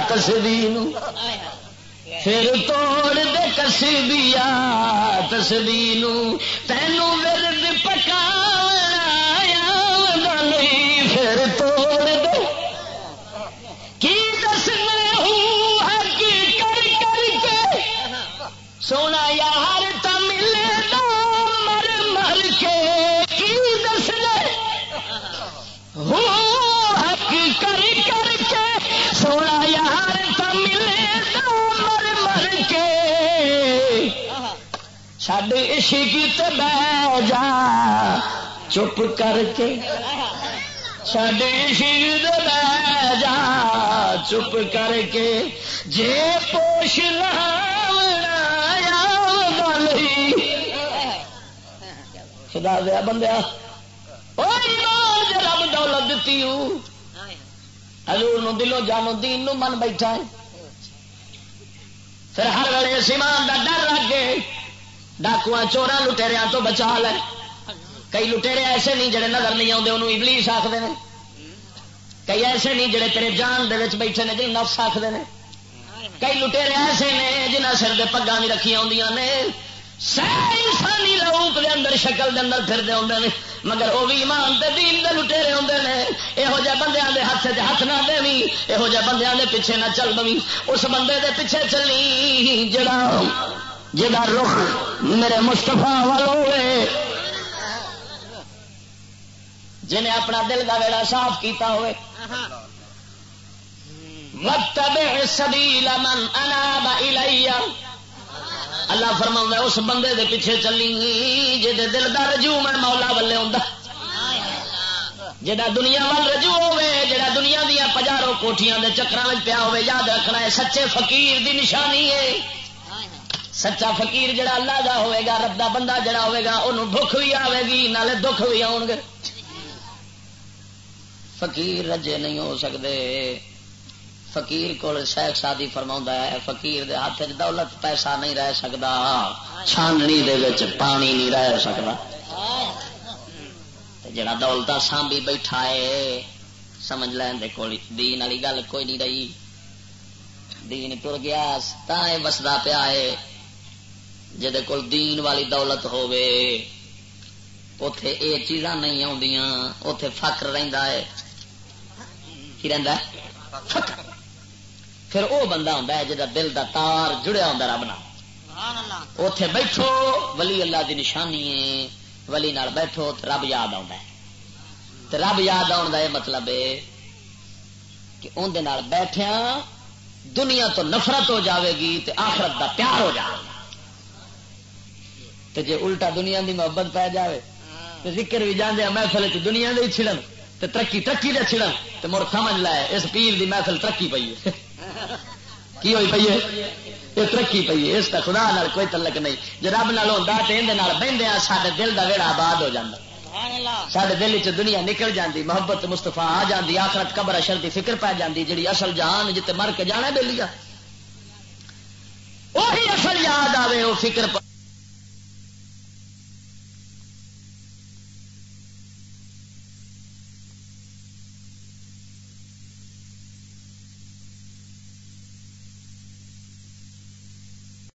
کسبی نو پھر توڑ دے کسبیا تسبی نو تینوں ورد پکا پھر توڑ دے کی دسنا ہوں حق کر کر کے۔ سونا یار تمل مر مر کے۔ کی دسنا ہوں حق کر کر کے۔ سونا یار تمل مر مر کے۔ چڈ عشق بہ جا چپ کر کے۔ سڈے شیر بہ جا چپ کر کے جے پوش خدا دیا بندیا رب دولت دیتی ہزور نو دلوں جانو دین نو من بیٹھا ہے پھر ہر ویلے سیمان کا ڈر رکھ کے ڈاکو چورا لٹےریا تو بچا لے کئی لٹےرے ایسے نہیں جڑے نظر نہیں آتے انہوں ابلیس آخر ہیں کئی ایسے نہیں جڑے تیرے جان دے بیٹھے نے جن نفس آخر ہیں کئی لٹےرے ایسے نے جنہ سر دے پگا بھی رکھی آدی نے۔ سارے انسانی روپ دے اندر، شکل دے اندر پھرتے آتے ہیں مگر وہ بھی ایمان دے دین دے لٹےرے آتے ہیں یہو جہ بندے دے ہاتھ چ ہاتھ نہ دے یہو جہ بندے دے پیچھے نہ چل دیں اس بندے دے پیچھے چلی جڑا جا رخ میرے مستفا والے جنہیں اپنا دل کا ویڑا صاف کیتا ہوئے. سبیل من اناب الیہ اللہ فرما اس بندے دے پیچھے چلی جی دل کا رجوع میں مولا ولے ہوں جا دنیا وال رجوع ہوے جا دنیا دیا پجاروں کوٹیاں دے چکر پیا ہوے یاد رکھنا ہے، سچے فقیر دی نشانی ہے. سچا فقیر جڑا اللہ دا ہوئے گا، رب دا بندہ جڑا ہوئے گا انہوں بھوک بھی آئے گی، نالے دکھ بھی آؤ گے. فقیر رجے نہیں ہو سکتے فقیر کو شیخ سادی فرما ہے، فقیر دے ہاتھ دولت پیسہ نہیں رہ سکتا چھاننی دے وچ پانی نہیں رہ سکتا جڑا دولت سانبی بیٹھا ہے، سمجھ لین دے کوئی دین والی گل کوئی نہیں رہی۔ دین ٹر گیا تا بسدا پیا ہے۔ جہد کول دین والی دولت ہوے اتے یہ چیزاں نہیں آدیاں اتے فخر رہندا ہے۔ کی رہندا ہے؟ پھر وہ بندہ ہوں جا دل دا تار جڑیا ہوں رب نہ اتے بیٹھو ولی اللہ دی نشانی ہے۔ ولی نال بیٹھو تو رب یاد آ رب یاد آن مطلب ہے کہ اندر بیٹھیا دنیا تو نفرت ہو جاوے گی تے آخرت دا پیار ہو جائے تے جے الٹا دنیا دی محبت پی جائے تو ذکر بھی جانے محفل دنیا دے چھڑن۔ تے ترقی ترقی دے چھڑن تے مڑ سمجھ لائے اس پیر دی محفل ترقی پی ہے۔ کی ہوئی پی ہے؟ یہ ترقی پی ہے، اس کا خدا نال کوئی تعلق نہیں۔ جی رب نال ہوتا تو یہ بہدیا سارے دل کا ویڑا آباد ہو جاتا سارے دل چ دنیا نکل جاتی محبت مستفا آ جاتی آخرت قبر اشر کی فکر پی جاتی جی اصل جان جتنے مر کے جانا بے لیا وہی اصل یاد آئے وہ فکر